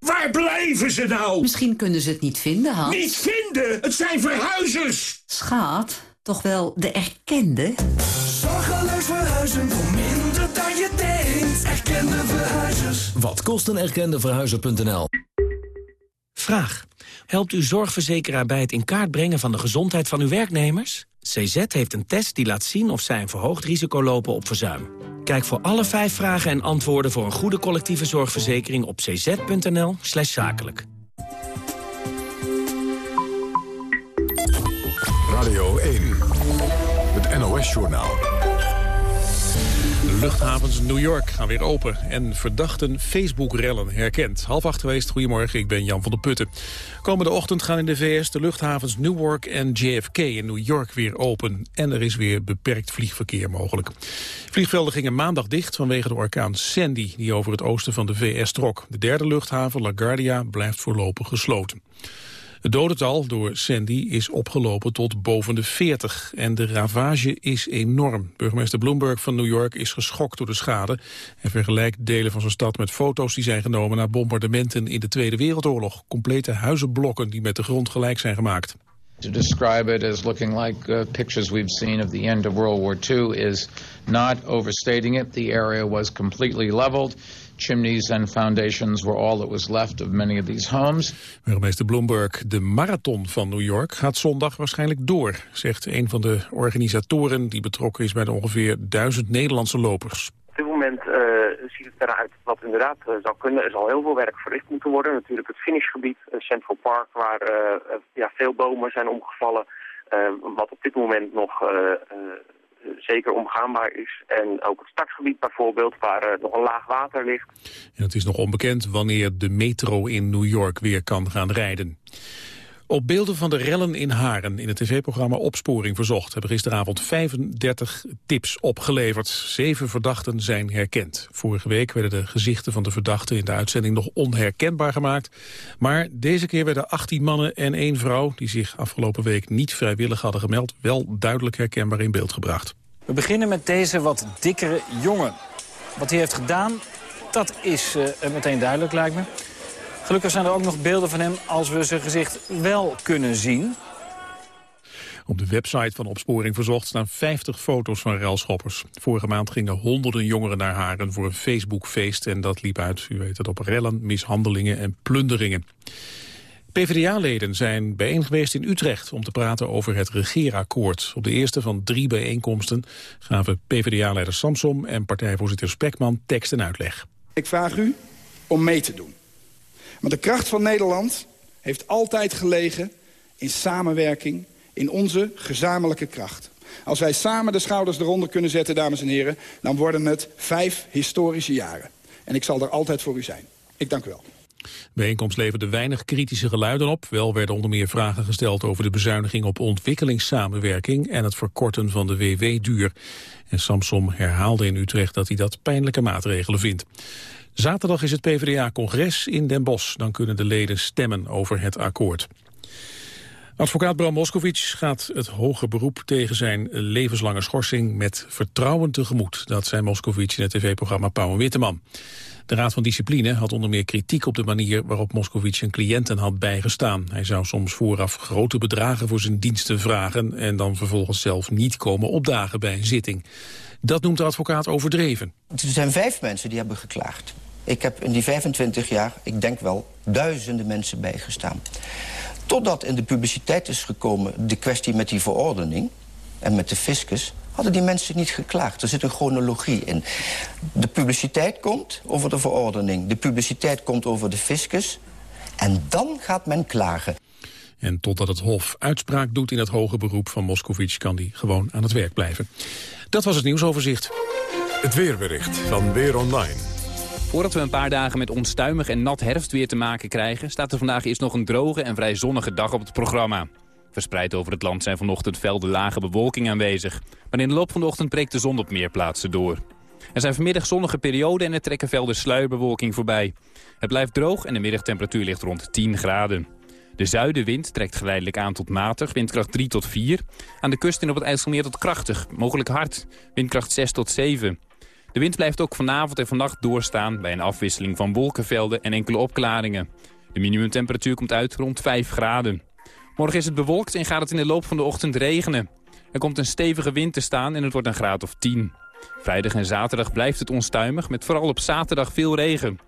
Waar blijven ze nou? Misschien kunnen ze het niet vinden, Hans. Niet vinden! Het zijn verhuizers! Schaat, toch wel de erkende? Zorgeloos verhuizen voor minder dan je denkt. Erkende verhuizers. Wat kost een erkende verhuizer.nl? Vraag. Helpt uw zorgverzekeraar bij het in kaart brengen van de gezondheid van uw werknemers? CZ heeft een test die laat zien of zij een verhoogd risico lopen op verzuim. Kijk voor alle vijf vragen en antwoorden voor een goede collectieve zorgverzekering op cz.nl slash zakelijk. Radio 1, het NOS-journaal. Luchthavens New York gaan weer open en verdachten Facebook-rellen herkend. Half acht geweest, goedemorgen, ik ben Jan van der Putten. Komende ochtend gaan in de VS de luchthavens Newark en JFK in New York weer open. En er is weer beperkt vliegverkeer mogelijk. Vliegvelden gingen maandag dicht vanwege de orkaan Sandy... die over het oosten van de VS trok. De derde luchthaven, LaGuardia, blijft voorlopig gesloten. Het dodental door Sandy is opgelopen tot boven de 40 en de ravage is enorm. Burgemeester Bloomberg van New York is geschokt door de schade en vergelijkt delen van zijn stad met foto's die zijn genomen na bombardementen in de Tweede Wereldoorlog. Complete huizenblokken die met de grond gelijk zijn gemaakt. To describe it as looking like uh, pictures we've seen of the end of World War II is not overstating it. The area was completely leveled. Chimneys and foundations were all that was left of many of these homes. Burgemeester Bloomberg, de marathon van New York gaat zondag waarschijnlijk door, zegt een van de organisatoren die betrokken is bij de ongeveer duizend Nederlandse lopers. Op dit moment uh, ziet het eruit wat inderdaad uh, zou kunnen. Er zal heel veel werk verricht moeten worden. Natuurlijk het finishgebied, uh, Central Park, waar ja, veel bomen zijn omgevallen. wat op dit moment nog zeker omgaanbaar is. En ook het startgebied bijvoorbeeld, waar nog een laag water ligt. En het is nog onbekend wanneer de metro in New York weer kan gaan rijden. Op beelden van de rellen in Haren in het tv-programma Opsporing Verzocht... hebben gisteravond 35 tips opgeleverd. Zeven verdachten zijn herkend. Vorige week werden de gezichten van de verdachten in de uitzending nog onherkenbaar gemaakt. Maar deze keer werden 18 mannen en één vrouw... die zich afgelopen week niet vrijwillig hadden gemeld... wel duidelijk herkenbaar in beeld gebracht. We beginnen met deze wat dikkere jongen. Wat hij heeft gedaan, dat is uh, meteen duidelijk, lijkt me. Gelukkig zijn er ook nog beelden van hem als we zijn gezicht wel kunnen zien. Op de website van Opsporing Verzocht staan 50 foto's van relschoppers. Vorige maand gingen honderden jongeren naar Haren voor een Facebookfeest... en dat liep uit, u weet het, op rellen, mishandelingen en plunderingen. PvdA-leden zijn bijeen geweest in Utrecht om te praten over het regeerakkoord. Op de eerste van drie bijeenkomsten gaven PvdA-leider Samsom en partijvoorzitter Spekman tekst en uitleg. Ik vraag u om mee te doen. Maar de kracht van Nederland heeft altijd gelegen in samenwerking, in onze gezamenlijke kracht. Als wij samen de schouders eronder kunnen zetten, dames en heren... dan worden het vijf historische jaren. En ik zal er altijd voor u zijn. Ik dank u wel. De bijeenkomst leverde weinig kritische geluiden op. Wel werden onder meer vragen gesteld over de bezuiniging op ontwikkelingssamenwerking en het verkorten van de WW-duur. En Samsom herhaalde in Utrecht dat hij dat pijnlijke maatregelen vindt. Zaterdag is het PvdA-congres in Den Bosch. Dan kunnen de leden stemmen over het akkoord. Advocaat Bram Moskowitz gaat het hoge beroep tegen zijn levenslange schorsing met vertrouwen tegemoet. Dat zei Moskowitz in het tv-programma Pauw en Witteman. De Raad van Discipline had onder meer kritiek op de manier waarop Moskowitz zijn cliënten had bijgestaan. Hij zou soms vooraf grote bedragen voor zijn diensten vragen en dan vervolgens zelf niet komen opdagen bij een zitting. Dat noemt de advocaat overdreven. Er zijn vijf mensen die hebben geklaagd. Ik heb in die 25 jaar, ik denk wel, duizenden mensen bijgestaan. Totdat in de publiciteit is gekomen de kwestie met die verordening... en met de fiscus, hadden die mensen niet geklaagd. Er zit een chronologie in. De publiciteit komt over de verordening. De publiciteit komt over de fiscus. En dan gaat men klagen. En totdat het Hof uitspraak doet in het hoge beroep van Moscovici... kan die gewoon aan het werk blijven. Dat was het nieuwsoverzicht. Het weerbericht van Weer Online. Voordat we een paar dagen met onstuimig en nat herfstweer te maken krijgen... staat er vandaag eerst nog een droge en vrij zonnige dag op het programma. Verspreid over het land zijn vanochtend velden lage bewolking aanwezig. Maar in de loop van de ochtend breekt de zon op meer plaatsen door. Er zijn vanmiddag zonnige perioden en er trekken velden sluierbewolking voorbij. Het blijft droog en de middagtemperatuur ligt rond 10 graden. De zuidenwind trekt geleidelijk aan tot matig, windkracht 3 tot 4. Aan de kust en op het IJsselmeer tot krachtig, mogelijk hard, windkracht 6 tot 7. De wind blijft ook vanavond en vannacht doorstaan bij een afwisseling van wolkenvelden en enkele opklaringen. De minimumtemperatuur komt uit rond 5 graden. Morgen is het bewolkt en gaat het in de loop van de ochtend regenen. Er komt een stevige wind te staan en het wordt een graad of 10. Vrijdag en zaterdag blijft het onstuimig met vooral op zaterdag veel regen.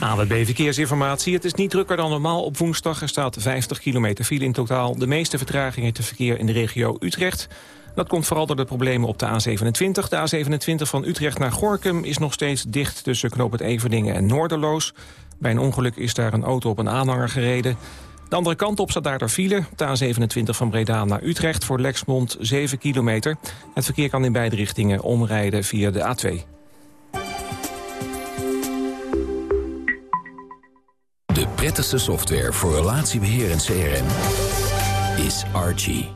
AWB Verkeersinformatie. Het is niet drukker dan normaal op woensdag. Er staat 50 kilometer file in totaal. De meeste vertraging heeft het verkeer in de regio Utrecht. Dat komt vooral door de problemen op de A27. De A27 van Utrecht naar Gorkum is nog steeds dicht tussen Knoop Everdingen en Noorderloos. Bij een ongeluk is daar een auto op een aanhanger gereden. De andere kant op staat daar de file. De A27 van Breda naar Utrecht voor Lexmond 7 kilometer. Het verkeer kan in beide richtingen omrijden via de A2. De prettigste software voor relatiebeheer en CRM is Archie.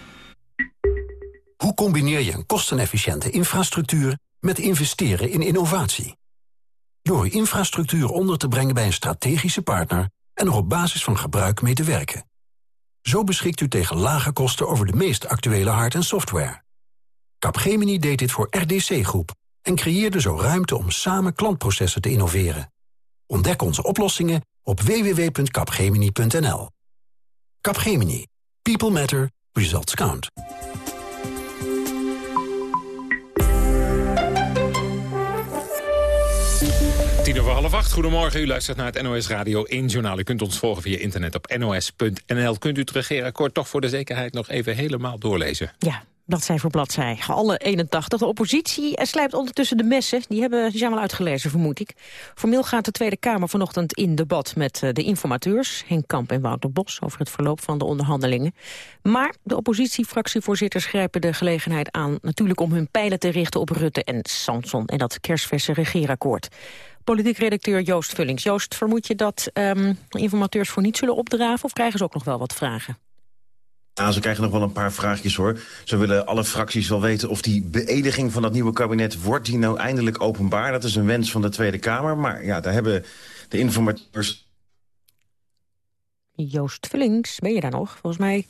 Hoe combineer je een kostenefficiënte infrastructuur met investeren in innovatie? Door infrastructuur onder te brengen bij een strategische partner en er op basis van gebruik mee te werken. Zo beschikt u tegen lage kosten over de meest actuele hard- en software. Capgemini deed dit voor RDC Groep en creëerde zo ruimte om samen klantprocessen te innoveren. Ontdek onze oplossingen op www.capgemini.nl. Capgemini. People matter. Results count. Tien half acht. Goedemorgen, u luistert naar het NOS Radio 1 Journaal. U kunt ons volgen via internet op nos.nl. Kunt u het regeerakkoord toch voor de zekerheid nog even helemaal doorlezen? Ja, bladzij voor bladzij. Alle 81. De oppositie slijpt ondertussen de messen. Die, hebben, zijn wel uitgelezen, vermoed ik. Formeel gaat de Tweede Kamer vanochtend in debat met eh, de informateurs... Henk Kamp en Wouter Bos over het verloop van de onderhandelingen. Maar de oppositiefractievoorzitters grijpen de gelegenheid aan... natuurlijk om hun pijlen te richten op Rutte en Samson... en dat kerstverse regeerakkoord. Politiek redacteur Joost Vullings. Joost, vermoed je dat um, informateurs voor niet zullen opdraven... of krijgen ze ook nog wel wat vragen? Ja, ze krijgen nog wel een paar vraagjes hoor. Ze willen alle fracties wel weten of die beëdiging van dat nieuwe kabinet... wordt die nou eindelijk openbaar? Dat is een wens van de Tweede Kamer. Maar ja, daar hebben de informateurs... Joost Vullings, ben je daar nog? Volgens mij...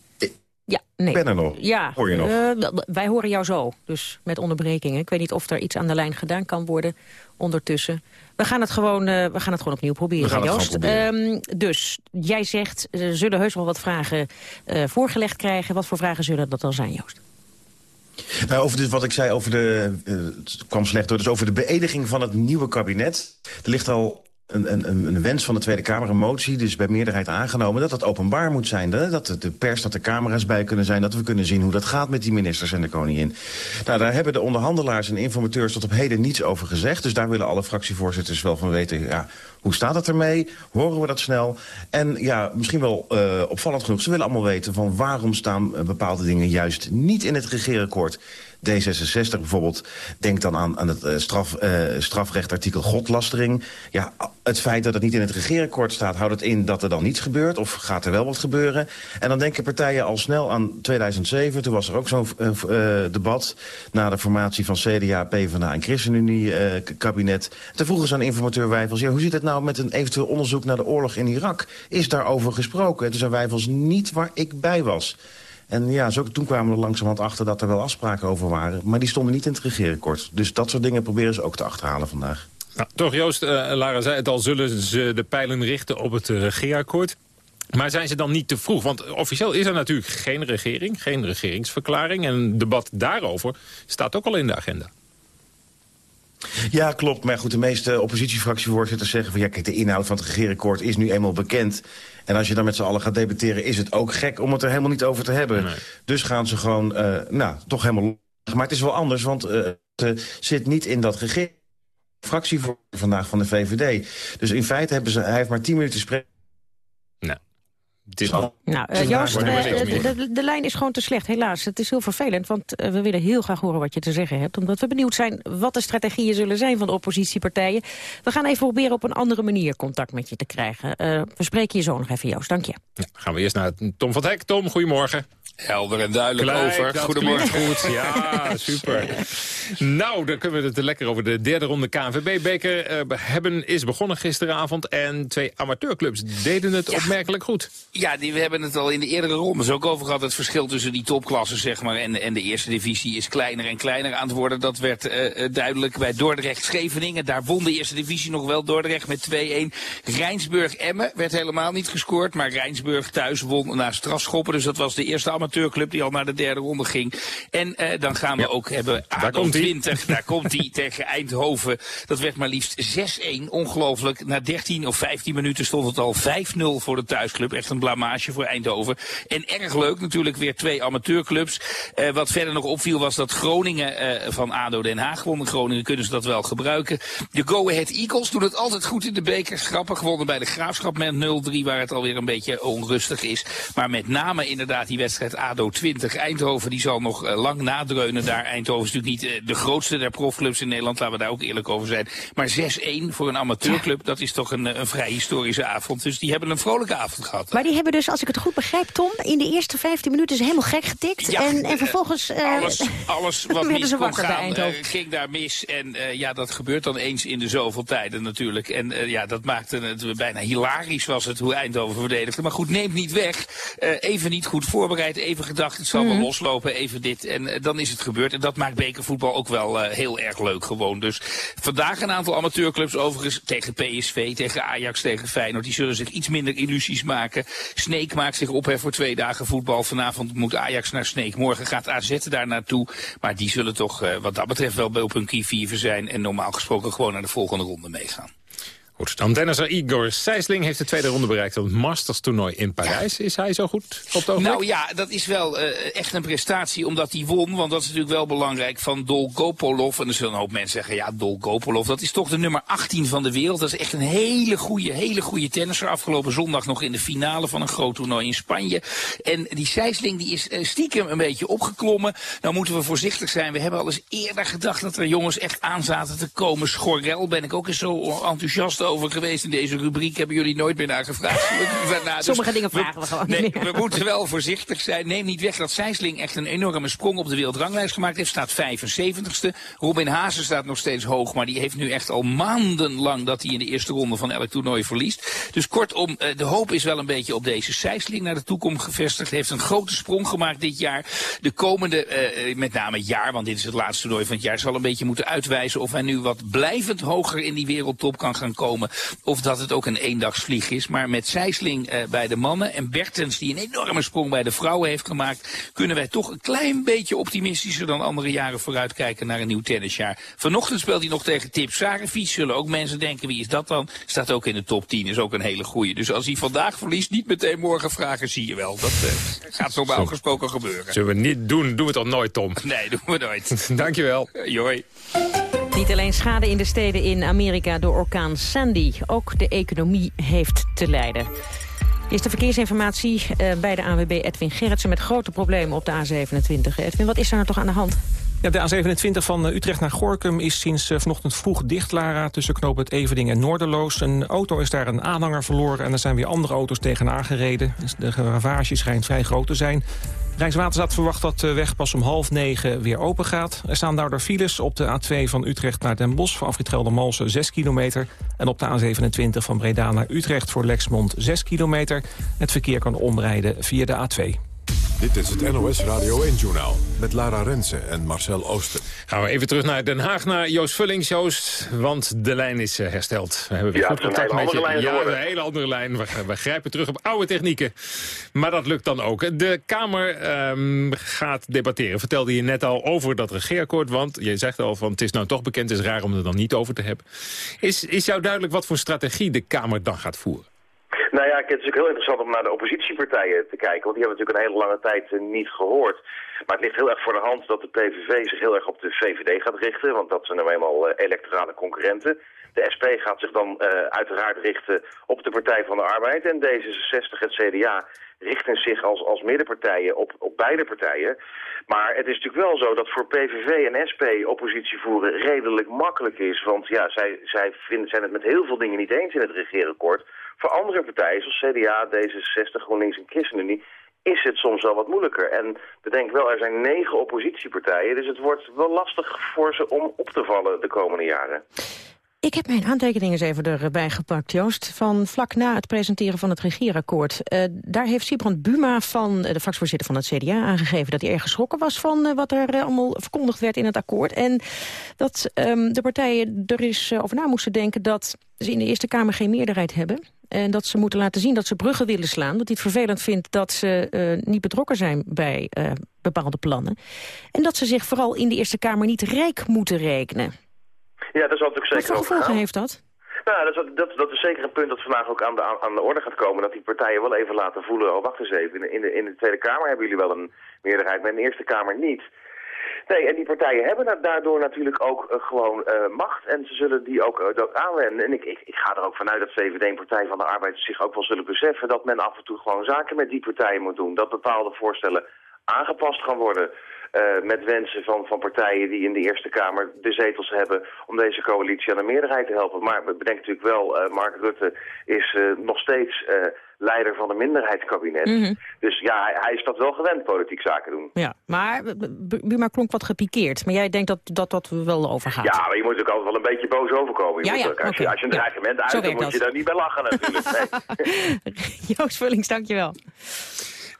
Ja, nee. Ik ben er nog. Ja, Hoor je nog? Uh, wij horen jou zo, dus met onderbrekingen. Ik weet niet of er iets aan de lijn gedaan kan worden ondertussen. We gaan het gewoon, uh, we gaan het gewoon opnieuw proberen, Joost. Um, dus, jij zegt, ze zullen heus wel wat vragen uh, voorgelegd krijgen. Wat voor vragen zullen dat dan zijn, Joost? Nou, over dit, wat ik zei over de, uh, het kwam slecht door, dus over de beëdiging van het nieuwe kabinet. Er ligt al een, een, wens van de Tweede Kamer, een motie, dus bij meerderheid aangenomen... dat dat openbaar moet zijn, dat de pers, dat de camera's bij kunnen zijn... dat we kunnen zien hoe dat gaat met die ministers en de koningin. Nou, daar hebben de onderhandelaars en informateurs tot op heden niets over gezegd... dus daar willen alle fractievoorzitters wel van weten... Ja, hoe staat het ermee? Horen we dat snel? En ja, misschien wel uh, opvallend genoeg, ze willen allemaal weten... van waarom staan bepaalde dingen juist niet in het regeerakkoord... D66 bijvoorbeeld denkt dan aan, aan het uh, straf, uh, strafrechtartikel godlastering. Ja, het feit dat het niet in het regeerakkoord staat... houdt het in dat er dan niets gebeurt of gaat er wel wat gebeuren? En dan denken partijen al snel aan 2007. Toen was er ook zo'n uh, debat na de formatie van CDA, PvdA en ChristenUnie-kabinet. Toen vroegen ze aan informateur Wijfels... Ja, hoe zit het nou met een eventueel onderzoek naar de oorlog in Irak? Is daarover gesproken? En toen zei Wijfels niet waar ik bij was. En ja, zo, toen kwamen we er langzamerhand achter dat er wel afspraken over waren. Maar die stonden niet in het regeerakkoord. Dus dat soort dingen proberen ze ook te achterhalen vandaag. Nou, toch Joost, uh, Lara zei het al, zullen ze de pijlen richten op het regeerakkoord? Maar zijn ze dan niet te vroeg? Want officieel is er natuurlijk geen regering, geen regeringsverklaring. En een debat daarover staat ook al in de agenda. Ja, klopt. Maar goed, de meeste oppositiefractievoorzitters zeggen van... ja, kijk, de inhoud van het regeerakkoord is nu eenmaal bekend. En als je dan met z'n allen gaat debatteren... is het ook gek om het er helemaal niet over te hebben. Nee. Dus gaan ze gewoon, uh, nou, toch helemaal... Maar het is wel anders, want uh, het zit niet in dat regeerakkoord fractievoorzitter vandaag van de VVD. Dus in feite hebben ze, hij heeft maar tien minuten spreken. Het is al... Nou, uh, Joost, uh, de, de, de, lijn is gewoon te slecht, helaas. Het is heel vervelend, want uh, we willen heel graag horen wat je te zeggen hebt. Omdat we benieuwd zijn wat de strategieën zullen zijn van de oppositiepartijen. We gaan even proberen op een andere manier contact met je te krijgen. we spreken je zo nog even, Joost. Dank je. Ja, gaan we eerst naar Tom van Hek. Tom, goedemorgen. Helder en duidelijk Gelijk, over. Goedemorgen. Goed, ja, *laughs* super. nou, dan kunnen we het lekker over de derde ronde KNVB-beker uh, hebben. Is begonnen gisteravond en twee amateurclubs deden het ja. opmerkelijk goed. Ja, die, we hebben het al in de eerdere rondes ook over gehad. Het verschil tussen die topklassen zeg maar, en, en de eerste divisie is kleiner en kleiner aan het worden. Dat werd uh, duidelijk bij Dordrecht-Scheveningen. Daar won de eerste divisie nog wel Dordrecht met 2-1. Rijnsburg-Emmen werd helemaal niet gescoord. Maar Rijnsburg thuis won na strafschoppen. Dus dat was de eerste amateur amateurclub die al naar de derde ronde ging. En eh, dan gaan we ook hebben ADO komt ie. 20. *laughs* Daar komt hij tegen Eindhoven. Dat werd maar liefst 6-1. Ongelooflijk. Na 13 of 15 minuten stond het al 5-0 voor de thuisclub. Echt een blamage voor Eindhoven. En erg leuk natuurlijk weer twee amateurclubs. Eh, wat verder nog opviel was dat Groningen eh, van ADO Den Haag won. In Groningen kunnen ze dat wel gebruiken. De Go Ahead Eagles doen het altijd goed in de beker. Grappig gewonnen bij de Graafschap met 0-3 waar het alweer een beetje onrustig is. Maar met name inderdaad die wedstrijd ADO 20 Eindhoven. Die zal nog eh, lang nadreunen daar. Eindhoven is natuurlijk niet eh, de grootste der profclubs in Nederland. Laten we daar ook eerlijk over zijn. Maar 6-1 voor een amateurclub. Dat is toch een, eh, een vrij historische avond. Dus die hebben een vrolijke avond gehad. Maar die hebben dus, als ik het goed begrijp, Tom... in de eerste 15 minuten is helemaal gek getikt. Ja, en, en vervolgens... eh, alles, alles *laughs* wat mis kon gaan, ging daar mis. En ja, dat gebeurt dan eens in de zoveel tijden natuurlijk. En ja, dat maakte het bijna hilarisch was het hoe Eindhoven verdedigde. Maar goed, neemt niet weg. Even niet goed voorbereid, even gedacht, het zal wel Mhm. loslopen, even dit. En eh, dan is het gebeurd. En dat maakt bekervoetbal ook wel eh, heel erg leuk gewoon. Dus vandaag een aantal amateurclubs overigens tegen PSV, tegen Ajax, tegen Feyenoord. Die zullen zich iets minder illusies maken. Sneek maakt zich op hè, voor twee dagen voetbal. Vanavond moet Ajax naar Sneek. Morgen gaat AZ daar naartoe. Maar die zullen toch eh, wat dat betreft wel bij op hun kievieven zijn. En normaal gesproken gewoon naar de volgende ronde meegaan. Goed, dan tennisser Igor Sijsling heeft de tweede ronde bereikt op het Masters toernooi in Parijs. Is hij zo goed op het? Nou ja, dat is wel eh, echt een prestatie omdat hij won. Want dat is natuurlijk wel belangrijk van Dolgopolov. En er zullen een hoop mensen zeggen, ja, Dolgopolov, dat is toch de nummer 18 van de wereld. Dat is echt een hele goede, hele goede tennisser. Afgelopen zondag nog in de finale van een groot toernooi in Spanje. En die Sijsling die is eh, stiekem een beetje opgeklommen. Nou moeten we voorzichtig zijn. We hebben al eens eerder gedacht dat er jongens echt aan zaten te komen. Schorrel ben ik ook eens zo enthousiast over geweest in deze rubriek. Hebben jullie nooit meer naar gevraagd? Daarna, dus Sommige dingen vragen we gewoon nee, meer. we moeten wel voorzichtig zijn. Neem niet weg dat Sijsling echt een enorme sprong op de wereldranglijst gemaakt heeft. Staat 75ste. Robin Hazen staat nog steeds hoog. Maar die heeft nu echt al maandenlang dat hij in de eerste ronde van elk toernooi verliest. Dus kortom, eh, de hoop is wel een beetje op deze Sijsling naar de toekomst gevestigd. Heeft een grote sprong gemaakt dit jaar. De komende, eh, eh, met name jaar, want dit is het laatste toernooi van het jaar, zal een beetje moeten uitwijzen of hij nu wat blijvend hoger in die wereldtop kan gaan komen. Of dat het ook een eendagsvlieg is. Maar met Sijsling eh, bij de mannen en Bertens die een enorme sprong bij de vrouwen heeft gemaakt, kunnen wij toch een klein beetje optimistischer dan andere jaren vooruitkijken naar een nieuw tennisjaar. Vanochtend speelt hij nog tegen Tip Sarevic. Zullen ook mensen denken, wie is dat dan? Staat ook in de top 10, is ook een hele goeie. Dus als hij vandaag verliest, niet meteen morgen vragen, zie je wel. Dat eh, gaat normaal gesproken gebeuren. Zullen we niet doen, doen we toch nooit, Tom? Nee, doen we nooit. *laughs* Dankjewel. Joi. Niet alleen schade in de steden in Amerika door orkaan Sandy. Ook de economie heeft te lijden. Is de verkeersinformatie eh, bij de ANWB Edwin Gerritsen... met grote problemen op de A27. Edwin, wat is er nou toch aan de hand? Ja, de A27 van eh, Utrecht naar Gorkum is sinds eh, vanochtend vroeg dicht, Lara... tussen knooppunt Everding en Noorderloos. Een auto is daar een aanhanger verloren en er zijn weer andere auto's tegenaan gereden. De ravage schijnt vrij groot te zijn. Rijkswaterstaat verwacht dat de weg pas om half negen weer open gaat. Er staan daardoor files op de A2 van Utrecht naar Den Bosch... voor afrit Geldermalsen 6 kilometer. En op de A27 van Breda naar Utrecht voor Lexmond 6 kilometer. Het verkeer kan omrijden via de A2. Dit is het NOS Radio 1-journaal met Lara Rensen en Marcel Ooster. Gaan we even terug naar Den Haag, naar Joost Vullings. Joost, want de lijn is eh, hersteld. We hebben weer Ja, goed contact hele met je. andere lijn ja, een hele andere lijn. We, we grijpen terug op oude technieken. Maar dat lukt dan ook. De Kamer ehm, gaat debatteren. Vertelde je net al over dat regeerakkoord. Want je zegt al van het is nou toch bekend. Het is raar om het dan niet over te hebben. Is, is jou duidelijk wat voor strategie de Kamer dan gaat voeren? Nou ja, het is natuurlijk heel interessant om naar de oppositiepartijen te kijken. Want die hebben natuurlijk een hele lange tijd eh, niet gehoord. Maar het ligt heel erg voor de hand dat de PVV zich heel erg op de VVD gaat richten. Want dat zijn nou eenmaal eh, electorale concurrenten. De SP gaat zich dan eh, uiteraard richten op de Partij van de Arbeid. En D66 en CDA richten zich als, als middenpartijen op, op beide partijen. Maar het is natuurlijk wel zo dat voor PVV en SP oppositie voeren redelijk makkelijk is. Want ja, zij, zij vinden, zijn het met heel veel dingen niet eens in het regeerakkoord. Voor andere partijen zoals CDA, D66, GroenLinks en ChristenUnie is het soms wel wat moeilijker. En bedenk wel, er zijn negen oppositiepartijen, dus het wordt wel lastig voor ze om op te vallen de komende jaren. Ik heb mijn aantekeningen eens even erbij gepakt, Joost. Van vlak na het presenteren van het regeerakkoord. Eh, daar heeft Sibrand Buma, van, eh, de fractievoorzitter van het CDA, aangegeven... dat hij erg geschrokken was van eh, wat er allemaal verkondigd werd in het akkoord. En dat ehm, de partijen er eens over na moesten denken dat ze in de Eerste Kamer geen meerderheid hebben. En dat ze moeten laten zien dat ze bruggen willen slaan. Dat hij het vervelend vindt dat ze niet betrokken zijn bij bepaalde plannen. En dat ze zich vooral in de Eerste Kamer niet rijk moeten rekenen. Ja, dat is natuurlijk zeker Wat voor gevolgen heeft dat? Nou, dat is, dat, dat is zeker een punt dat vandaag ook aan de, aan de orde gaat komen. Dat die partijen wel even laten voelen, oh wacht eens even, in de, in de Tweede Kamer hebben jullie wel een meerderheid, maar in de Eerste Kamer niet. Nee, en die partijen hebben daardoor natuurlijk ook uh, gewoon uh, macht en ze zullen die ook, uh, ook aanwenden. En ik, ik, ik, ga er ook vanuit dat VVD en Partij van de Arbeid zich ook wel zullen beseffen dat men af en toe gewoon zaken met die partijen moet doen. Dat bepaalde voorstellen aangepast gaan worden. Uh, met wensen van, van partijen die in de Eerste Kamer de zetels hebben om deze coalitie aan een meerderheid te helpen. Maar bedenk natuurlijk wel, uh, Mark Rutte is uh, nog steeds leider van een minderheidskabinet. Mm -hmm. Dus ja, hij, hij, is dat wel gewend, politiek zaken doen. Ja, maar Buma klonk wat gepikeerd. Maar jij denkt dat dat, dat wel overgaat? Ja, maar je moet ook altijd wel een beetje boos overkomen. Je ja, moet ja, ook, als, okay. je, als je een dreigement ja. uit, dan moet je daar niet bij lachen natuurlijk. *laughs* Nee. Joost Vullings, dankjewel.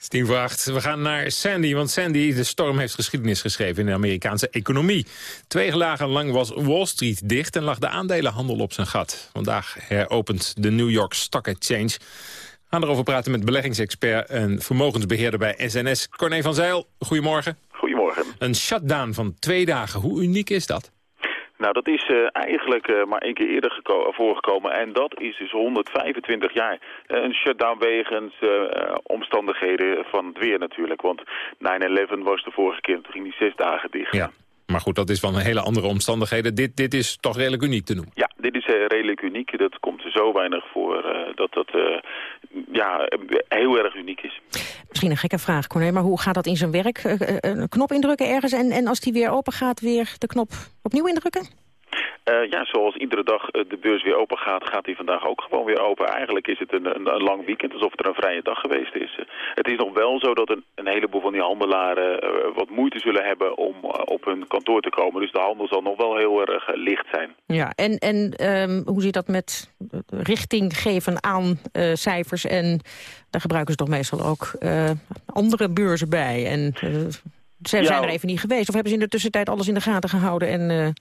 Stien vraagt, we gaan naar Sandy, want Sandy, de storm heeft geschiedenis geschreven in de Amerikaanse economie. Twee dagen lang was Wall Street dicht en lag de aandelenhandel op zijn gat. Vandaag heropent de New York Stock Exchange. We gaan erover praten met beleggingsexpert en vermogensbeheerder bij SNS, Corné van Zijl. Goedemorgen. Goedemorgen. Een shutdown van twee dagen, hoe uniek is dat? Nou, dat is uh, eigenlijk uh, maar één keer eerder voorgekomen. En dat is dus 125 jaar. Uh, een shutdown wegens omstandigheden van het weer natuurlijk. Want 9-11 was de vorige keer, toen ging die zes dagen dicht. Ja. Maar goed, dat is van hele andere omstandigheden. Dit, dit is toch redelijk uniek te noemen? Ja, dit is redelijk uniek. Dat komt er zo weinig voor dat dat ja, heel erg uniek is. Misschien een gekke vraag, Corné, maar hoe gaat dat in zijn werk? een knop indrukken ergens en, en als die weer open gaat, weer de knop opnieuw indrukken? Uh, ja, zoals iedere dag de beurs weer open gaat, gaat die vandaag ook gewoon weer open. Eigenlijk is het een, een, een lang weekend, alsof er een vrije dag geweest is. Uh, het is nog wel zo dat een, een heleboel van die handelaren uh, wat moeite zullen hebben om op hun kantoor te komen. Dus de handel zal nog wel heel erg licht zijn. Ja, en, en um, hoe zit dat met richting geven aan cijfers? En daar gebruiken ze toch meestal ook andere beurzen bij. En ze ja, zijn er even niet geweest. Of hebben ze in de tussentijd alles in de gaten gehouden en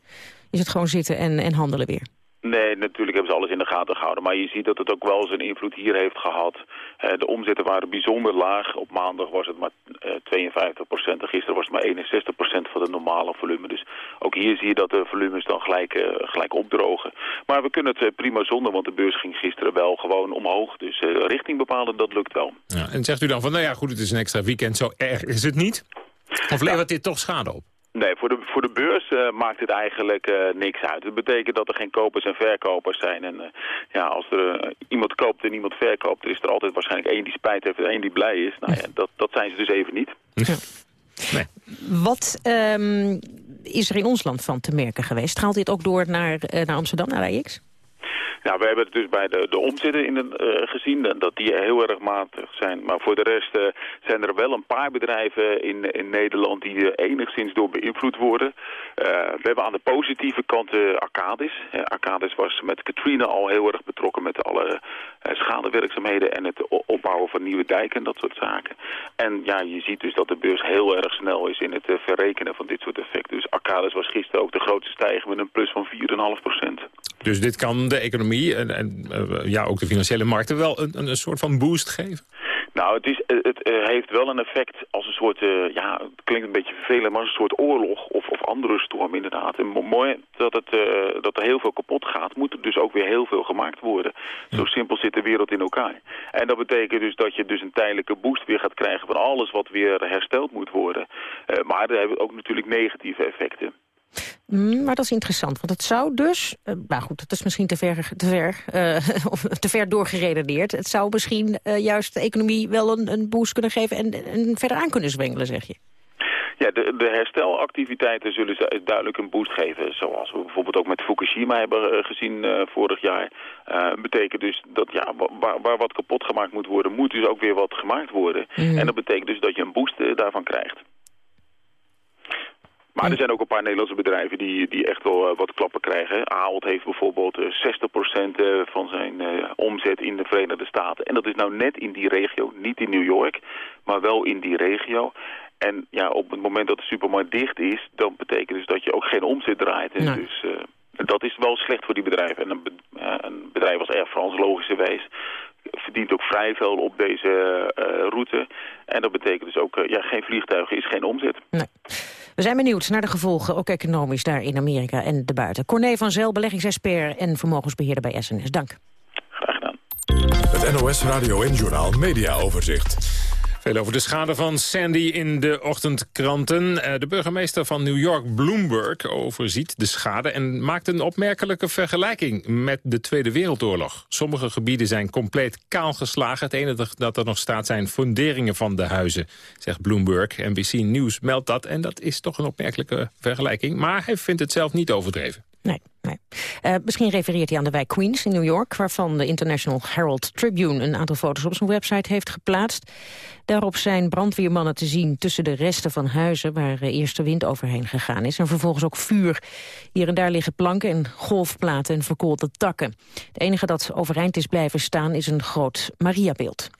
is het gewoon zitten en, en handelen weer? Nee, natuurlijk hebben ze alles in de gaten gehouden. Maar je ziet dat het ook wel zijn invloed hier heeft gehad. Uh, de omzetten waren bijzonder laag. Op maandag was het maar uh, 52 procent. Gisteren was het maar 61 procent van het normale volume. Dus ook hier zie je dat de volumes dan gelijk, uh, gelijk opdrogen. Maar we kunnen het prima zonder, want de beurs ging gisteren wel gewoon omhoog. Dus richting bepalen, dat lukt wel. Ja, en zegt u dan van, nou ja goed, het is een extra weekend. Zo erg is het niet? Of levert dit toch schade op? Nee, voor de, voor de beurs uh, maakt het eigenlijk uh, niks uit. Het betekent dat er geen kopers en verkopers zijn. En uh, ja, als er iemand koopt en iemand verkoopt, is er altijd waarschijnlijk één die spijt heeft en één die blij is. Nou ja, dat, dat zijn ze dus even niet. Ja. Nee. Wat um, is er in ons land van te merken geweest? Straalt dit ook door naar, naar Amsterdam, naar AX? Ja, we hebben het dus bij de, de omzetten in de, uh, gezien, dat die heel erg matig zijn. Maar voor de rest uh, zijn er wel een paar bedrijven in, in Nederland die enigszins door beïnvloed worden. Uh, we hebben aan de positieve kant Arcadis. Arcadis was met Katrina al heel erg betrokken met alle schadewerkzaamheden en het opbouwen van nieuwe dijken en dat soort zaken. En ja, je ziet dus dat de beurs heel erg snel is in het verrekenen van dit soort effecten. Dus Arcadis was gisteren ook de grootste stijger met een plus van 4,5 procent. Dus dit kan de economie en, en uh, ja, ook de financiële markten wel een, een soort van boost geven? Nou, het, is, het uh, heeft wel een effect als een soort, uh, ja, het klinkt een beetje vervelend, maar als een soort oorlog of, of andere storm inderdaad. En mooi dat, het, uh, dat er heel veel kapot gaat, moet er dus ook weer heel veel gemaakt worden. Ja. Zo simpel zit de wereld in elkaar. En dat betekent dus dat je dus een tijdelijke boost weer gaat krijgen van alles wat weer hersteld moet worden. maar er hebben ook natuurlijk negatieve effecten. Mm, maar dat is interessant, want het zou dus... Uh, nou goed, dat is misschien te ver, te ver, uh, *laughs* of te ver doorgeredeneerd. Het zou misschien uh, juist de economie wel een, een boost kunnen geven... En, en verder aan kunnen zwengelen, zeg je. Ja, de, de herstelactiviteiten zullen duidelijk een boost geven. Zoals we bijvoorbeeld ook met Fukushima hebben gezien uh, vorig jaar. Uh, betekent dus dat ja, waar, waar, wat kapot gemaakt moet worden, moet dus ook weer wat gemaakt worden. Mm. En dat betekent dus dat je een boost uh, daarvan krijgt. Maar er zijn ook een paar Nederlandse bedrijven die, die echt wel uh, wat klappen krijgen. Ahold heeft bijvoorbeeld uh, 60% uh, van zijn omzet in de Verenigde Staten. En dat is nou net in die regio, niet in New York, maar wel in die regio. En ja, op het moment dat de supermarkt dicht is, dan betekent dus dat je ook geen omzet draait. En nee. dus Dat is wel slecht voor die bedrijven. En een, be- eh, een bedrijf als Air France logischerwijs verdient ook vrij veel op deze eh, route. En dat betekent dus ook, eh, ja, geen vliegtuigen is geen omzet. We zijn benieuwd naar de gevolgen, ook economisch, daar in Amerika en daarbuiten. Corné van Zel, beleggingsexpert en vermogensbeheerder bij SNS. Dank. Het NOS Radio en Journaal Media Overzicht. Veel over de schade van Sandy in de ochtendkranten. Eh, De burgemeester van New York, Bloomberg, overziet de schade... en maakt een opmerkelijke vergelijking met de Tweede Wereldoorlog. Sommige gebieden zijn compleet kaalgeslagen. Het enige dat er nog staat zijn funderingen van de huizen, zegt Bloomberg. NBC News meldt dat en dat is toch een opmerkelijke vergelijking. Maar hij vindt het zelf niet overdreven. Nee, nee. Eh, misschien refereert hij aan de wijk Queens in New York... waarvan de International Herald Tribune een aantal foto's op zijn website heeft geplaatst. Daarop zijn brandweermannen te zien tussen de resten van huizen... waar eerst de wind overheen gegaan is. En vervolgens ook vuur. Hier en daar liggen planken en golfplaten en verkoolde takken. Het enige dat overeind is blijven staan is een groot Mariabeeld.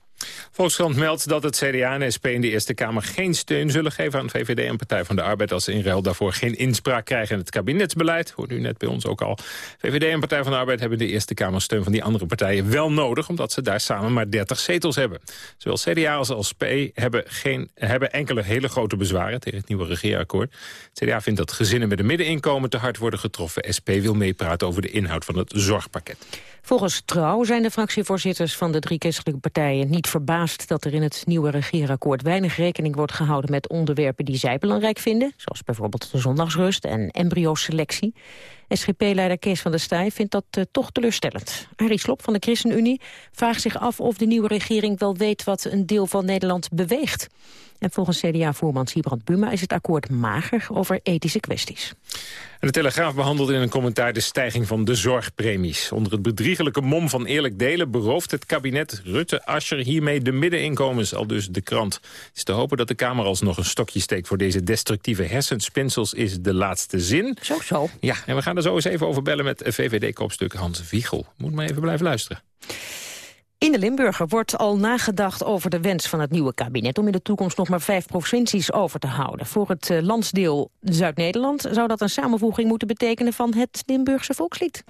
Volkskrant meldt dat het CDA en SP in de Eerste Kamer geen steun zullen geven aan VVD en Partij van de Arbeid als ze in ruil daarvoor geen inspraak krijgen in het kabinetsbeleid. Hoort u net bij ons ook al. VVD en Partij van de Arbeid hebben de Eerste Kamer steun van die andere partijen wel nodig, omdat ze daar samen maar 30 zetels hebben. Zowel CDA als SP hebben, geen, hebben enkele hele grote bezwaren tegen het nieuwe regeerakkoord. Het CDA vindt dat gezinnen met een middeninkomen te hard worden getroffen. SP wil meepraten over de inhoud van het zorgpakket. Volgens Trouw zijn de fractievoorzitters van de drie christelijke partijen niet verbaasd dat er in het nieuwe regeerakkoord weinig rekening wordt gehouden met onderwerpen die zij belangrijk vinden, zoals bijvoorbeeld de zondagsrust en embryoselectie. SGP-leider Kees van der Staaij vindt dat eh, toch teleurstellend. Harry Slop van de ChristenUnie vraagt zich af of de nieuwe regering wel weet wat een deel van Nederland beweegt. En volgens CDA-voorman Siebrand Buma is het akkoord mager over ethische kwesties. En de Telegraaf behandelt in een commentaar de stijging van de zorgpremies. Onder het bedriegelijke mom van eerlijk delen berooft het kabinet Rutte-Ascher hiermee de middeninkomens, al dus de krant. Het is te hopen dat de Kamer alsnog een stokje steekt voor deze destructieve hersenspinsels is de laatste zin. Zo, zo. Ja, en we gaan er zo eens even over bellen met VVD-kopstuk Hans Wiegel. Moet maar even blijven luisteren. In de Limburger wordt al nagedacht over de wens van het nieuwe kabinet... om in de toekomst nog maar vijf provincies over te houden. Voor het eh, landsdeel Zuid-Nederland zou dat een samenvoeging moeten betekenen... van het Limburgse volkslied.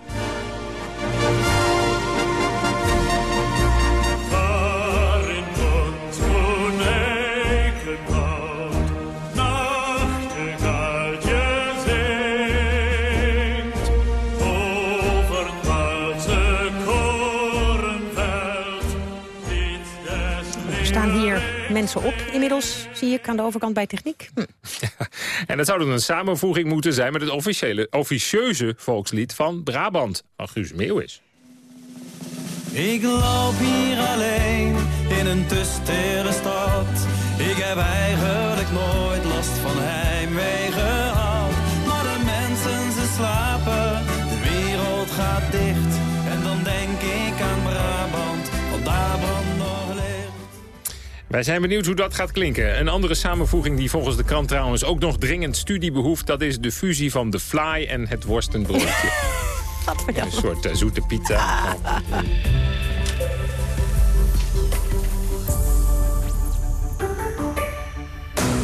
Mensen op inmiddels, zie ik aan de overkant bij techniek. Hm. *laughs* En dat zou dan een samenvoeging moeten zijn met het officiële, officieuze volkslied van Brabant, van Guus Meeuwis. Ik loop hier alleen in een tustere stad. Ik heb eigenlijk nooit last van heimwee Wij zijn benieuwd hoe dat gaat klinken. Een andere samenvoeging die volgens de krant trouwens ook nog dringend studie behoeft... dat is de fusie van de fly en het worstenbroodje. *laughs* Een soort eh, zoete pizza.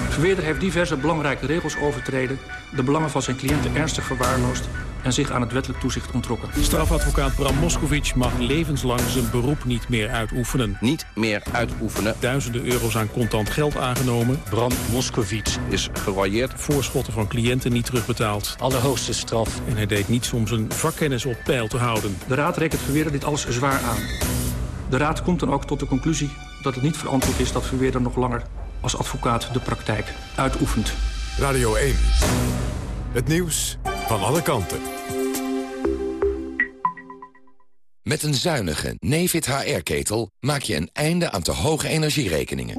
Verweerder heeft diverse belangrijke regels overtreden... de belangen van zijn cliënten ernstig verwaarloosd... en zich aan het wettelijk toezicht ontrokken. Strafadvocaat Bram Moskovic mag levenslang zijn beroep niet meer uitoefenen. Niet meer uitoefenen. Duizenden euro's aan contant geld aangenomen. Bram Moskovic is geroyeerd. Voorschotten van cliënten niet terugbetaald. Allerhoogste straf. En hij deed niets om zijn vakkennis op peil te houden. De Raad rekent Verweerder dit alles zwaar aan. De Raad komt dan ook tot de conclusie dat het niet verantwoord is... dat Verweerder nog langer als advocaat de praktijk uitoefent. Radio 1. Het nieuws van alle kanten. Met een zuinige Nefit HR-ketel maak je een einde aan te hoge energierekeningen.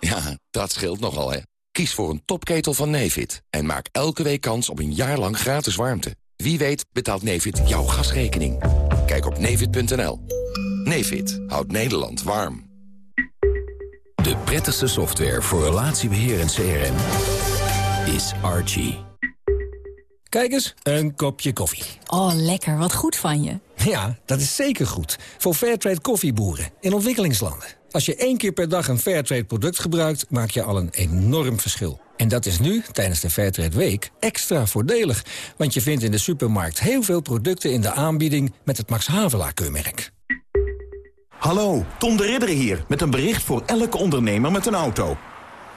Ja, dat scheelt nogal, hè. Kies voor een topketel van Nefit en maak elke week kans op een jaar lang gratis warmte. Wie weet betaalt Nefit jouw gasrekening. Kijk op nefit.nl. Nefit houdt Nederland warm. De prettigste software voor relatiebeheer en CRM is Archie. Kijk eens, een kopje koffie. Oh, lekker. Wat goed van je. Ja, dat is zeker goed. Voor Fairtrade koffieboeren in ontwikkelingslanden. Als je één keer per dag een Fairtrade product gebruikt, maak je al een enorm verschil. En dat is nu, tijdens de Fairtrade Week, extra voordelig. Want je vindt in de supermarkt heel veel producten in de aanbieding... met het Max Havelaar-keurmerk. Hallo, Tom de Ridder hier, met een bericht voor elke ondernemer met een auto.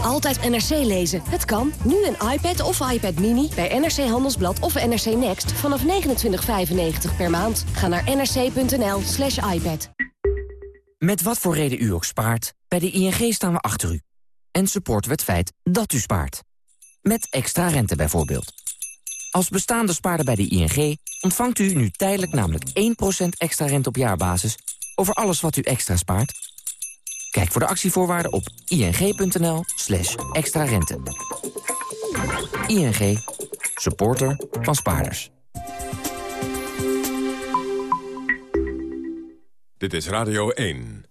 Altijd NRC lezen. Het kan. Nu een iPad of iPad Mini bij NRC Handelsblad of NRC Next vanaf 29,95 per maand. Ga naar nrc.nl slash iPad. Met wat voor reden u ook spaart, bij de ING staan we achter u. En supporten we het feit dat u spaart. Met extra rente bijvoorbeeld. Als bestaande spaarder bij de ING ontvangt u nu tijdelijk namelijk 1% extra rente op jaarbasis over alles wat u extra spaart. Kijk voor de actievoorwaarden op ing.nl slash extra rente. ING, supporter van spaarders. Dit is Radio 1.